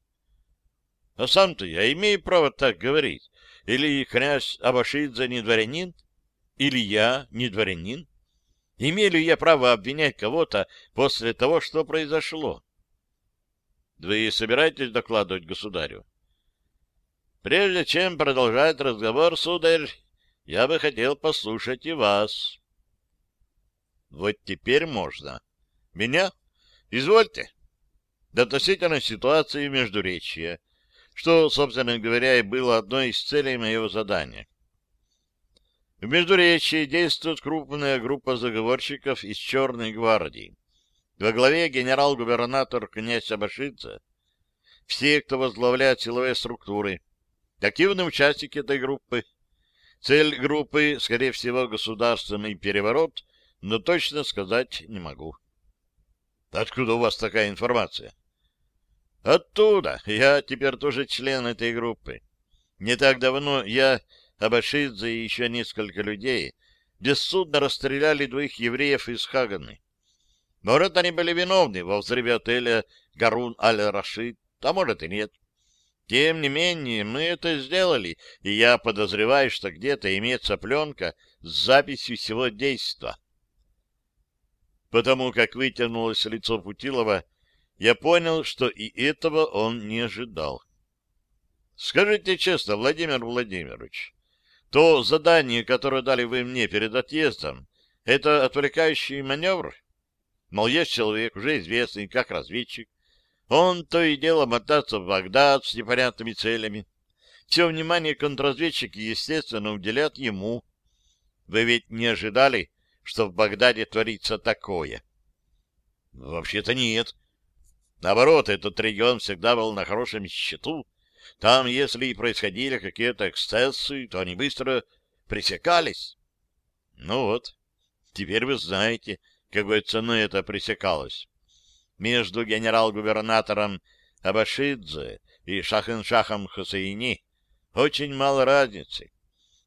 Speaker 1: А сам-то я имею право так говорить. Или князь Абашидзе не дворянин, или я не дворянин. Имею ли я право обвинять кого-то после того, что произошло? Вы собираетесь докладывать государю? Прежде чем продолжать разговор, сударь, я бы хотел послушать и вас. Вот теперь можно. Меня? Извольте. Относительно ситуации Междуречья, что, собственно говоря, и было одной из целей моего задания. В Междуречии действует крупная группа заговорщиков из Черной гвардии. Во главе генерал-губернатор князь Абашидзе. Все, кто возглавляет силовые структуры, активные участники этой группы. Цель группы, скорее всего, государственный переворот, но точно сказать не могу. Откуда у вас такая информация? Оттуда. Я теперь тоже член этой группы. Не так давно я, Абашидзе и еще несколько людей бессудно расстреляли двоих евреев из Хаганы. Может, они были виновны во взрыве отеля Гарун Аль-Рашид, а может и нет. Тем не менее, мы это сделали, и я подозреваю, что где-то имеется пленка с записью всего действа. Потому как вытянулось лицо Путилова, я понял, что и этого он не ожидал. Скажите честно, Владимир Владимирович, то задание, которое дали вы мне перед отъездом, это отвлекающий маневр? Мол, есть человек, уже известный как разведчик, он то и дело мотаться в Багдад с непонятными целями. Все внимание контрразведчики, естественно, уделят ему. Вы ведь не ожидали, что в Багдаде творится такое? Вообще-то нет. Наоборот, этот регион всегда был на хорошем счету. Там, если и происходили какие-то эксцессы, то они быстро пресекались. Ну вот, теперь вы знаете, какой ценой это пресекалось между генерал-губернатором Абашидзе и Шахин-Шахом Хусейни очень мало разницы,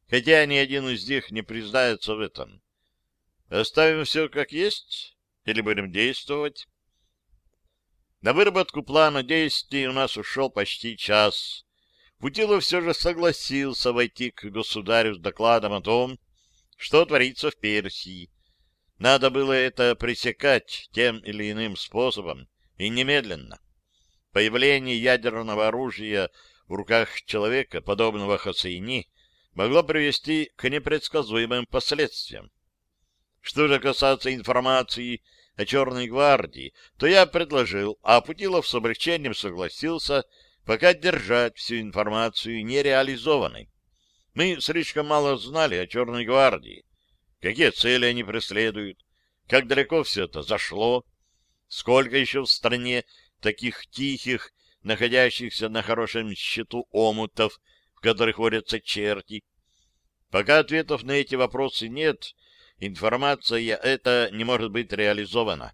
Speaker 1: хотя ни один из них не признается в этом. Оставим все как есть или будем действовать? На выработку плана действий у нас ушел почти час. Путилов все же согласился войти к государю с докладом о том, что творится в Персии. Надо было это пресекать тем или иным способом и немедленно. Появление ядерного оружия в руках человека, подобного Хосейни, могло привести к непредсказуемым последствиям. Что же касается информации о Черной гвардии, то я предложил, а Путилов с облегчением согласился пока держать всю информацию нереализованной. Мы слишком мало знали о Черной гвардии, какие цели они преследуют, как далеко все это зашло, сколько еще в стране таких тихих, находящихся на хорошем счету омутов, в которых водятся черти. Пока ответов на эти вопросы нет, информация эта не может быть реализована.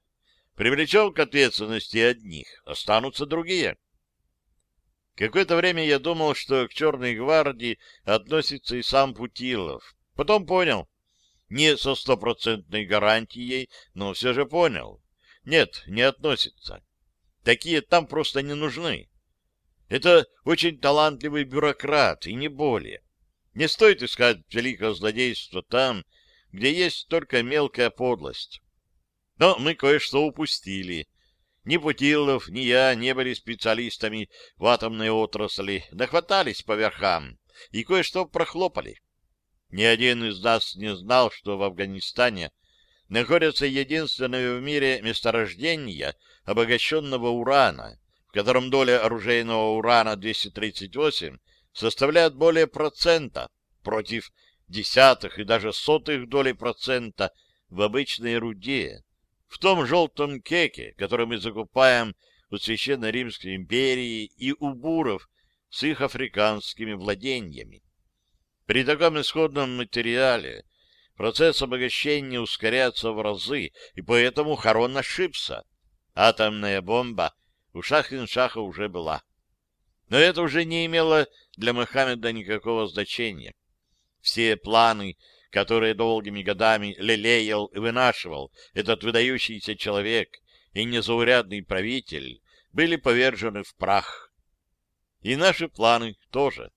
Speaker 1: Привлечем к ответственности одних, останутся другие. Какое-то время я думал, что к Черной гвардии относится и сам Путилов. Потом понял. Не со стопроцентной гарантией, но все же понял. Нет, не относится. Такие там просто не нужны. Это очень талантливый бюрократ, и не более. Не стоит искать великого злодейства там, где есть только мелкая подлость. Но мы кое-что упустили. Ни Путилов, ни я не были специалистами в атомной отрасли, нахватались по верхам и кое-что прохлопали. Ни один из нас не знал, что в Афганистане находится единственное в мире месторождение обогащенного урана, в котором доля оружейного урана-238 составляет более процента против десятых и даже сотых долей процента в обычной руде, в том желтом кеке, который мы закупаем у Священной Римской империи и у буров с их африканскими владениями. При таком исходном материале процесс обогащения ускоряется в разы, и поэтому Харон ошибся. Атомная бомба у Шахин-Шаха уже была. Но это уже не имело для Мохаммеда никакого значения. Все планы, которые долгими годами лелеял и вынашивал этот выдающийся человек и незаурядный правитель, были повержены в прах. И наши планы тоже.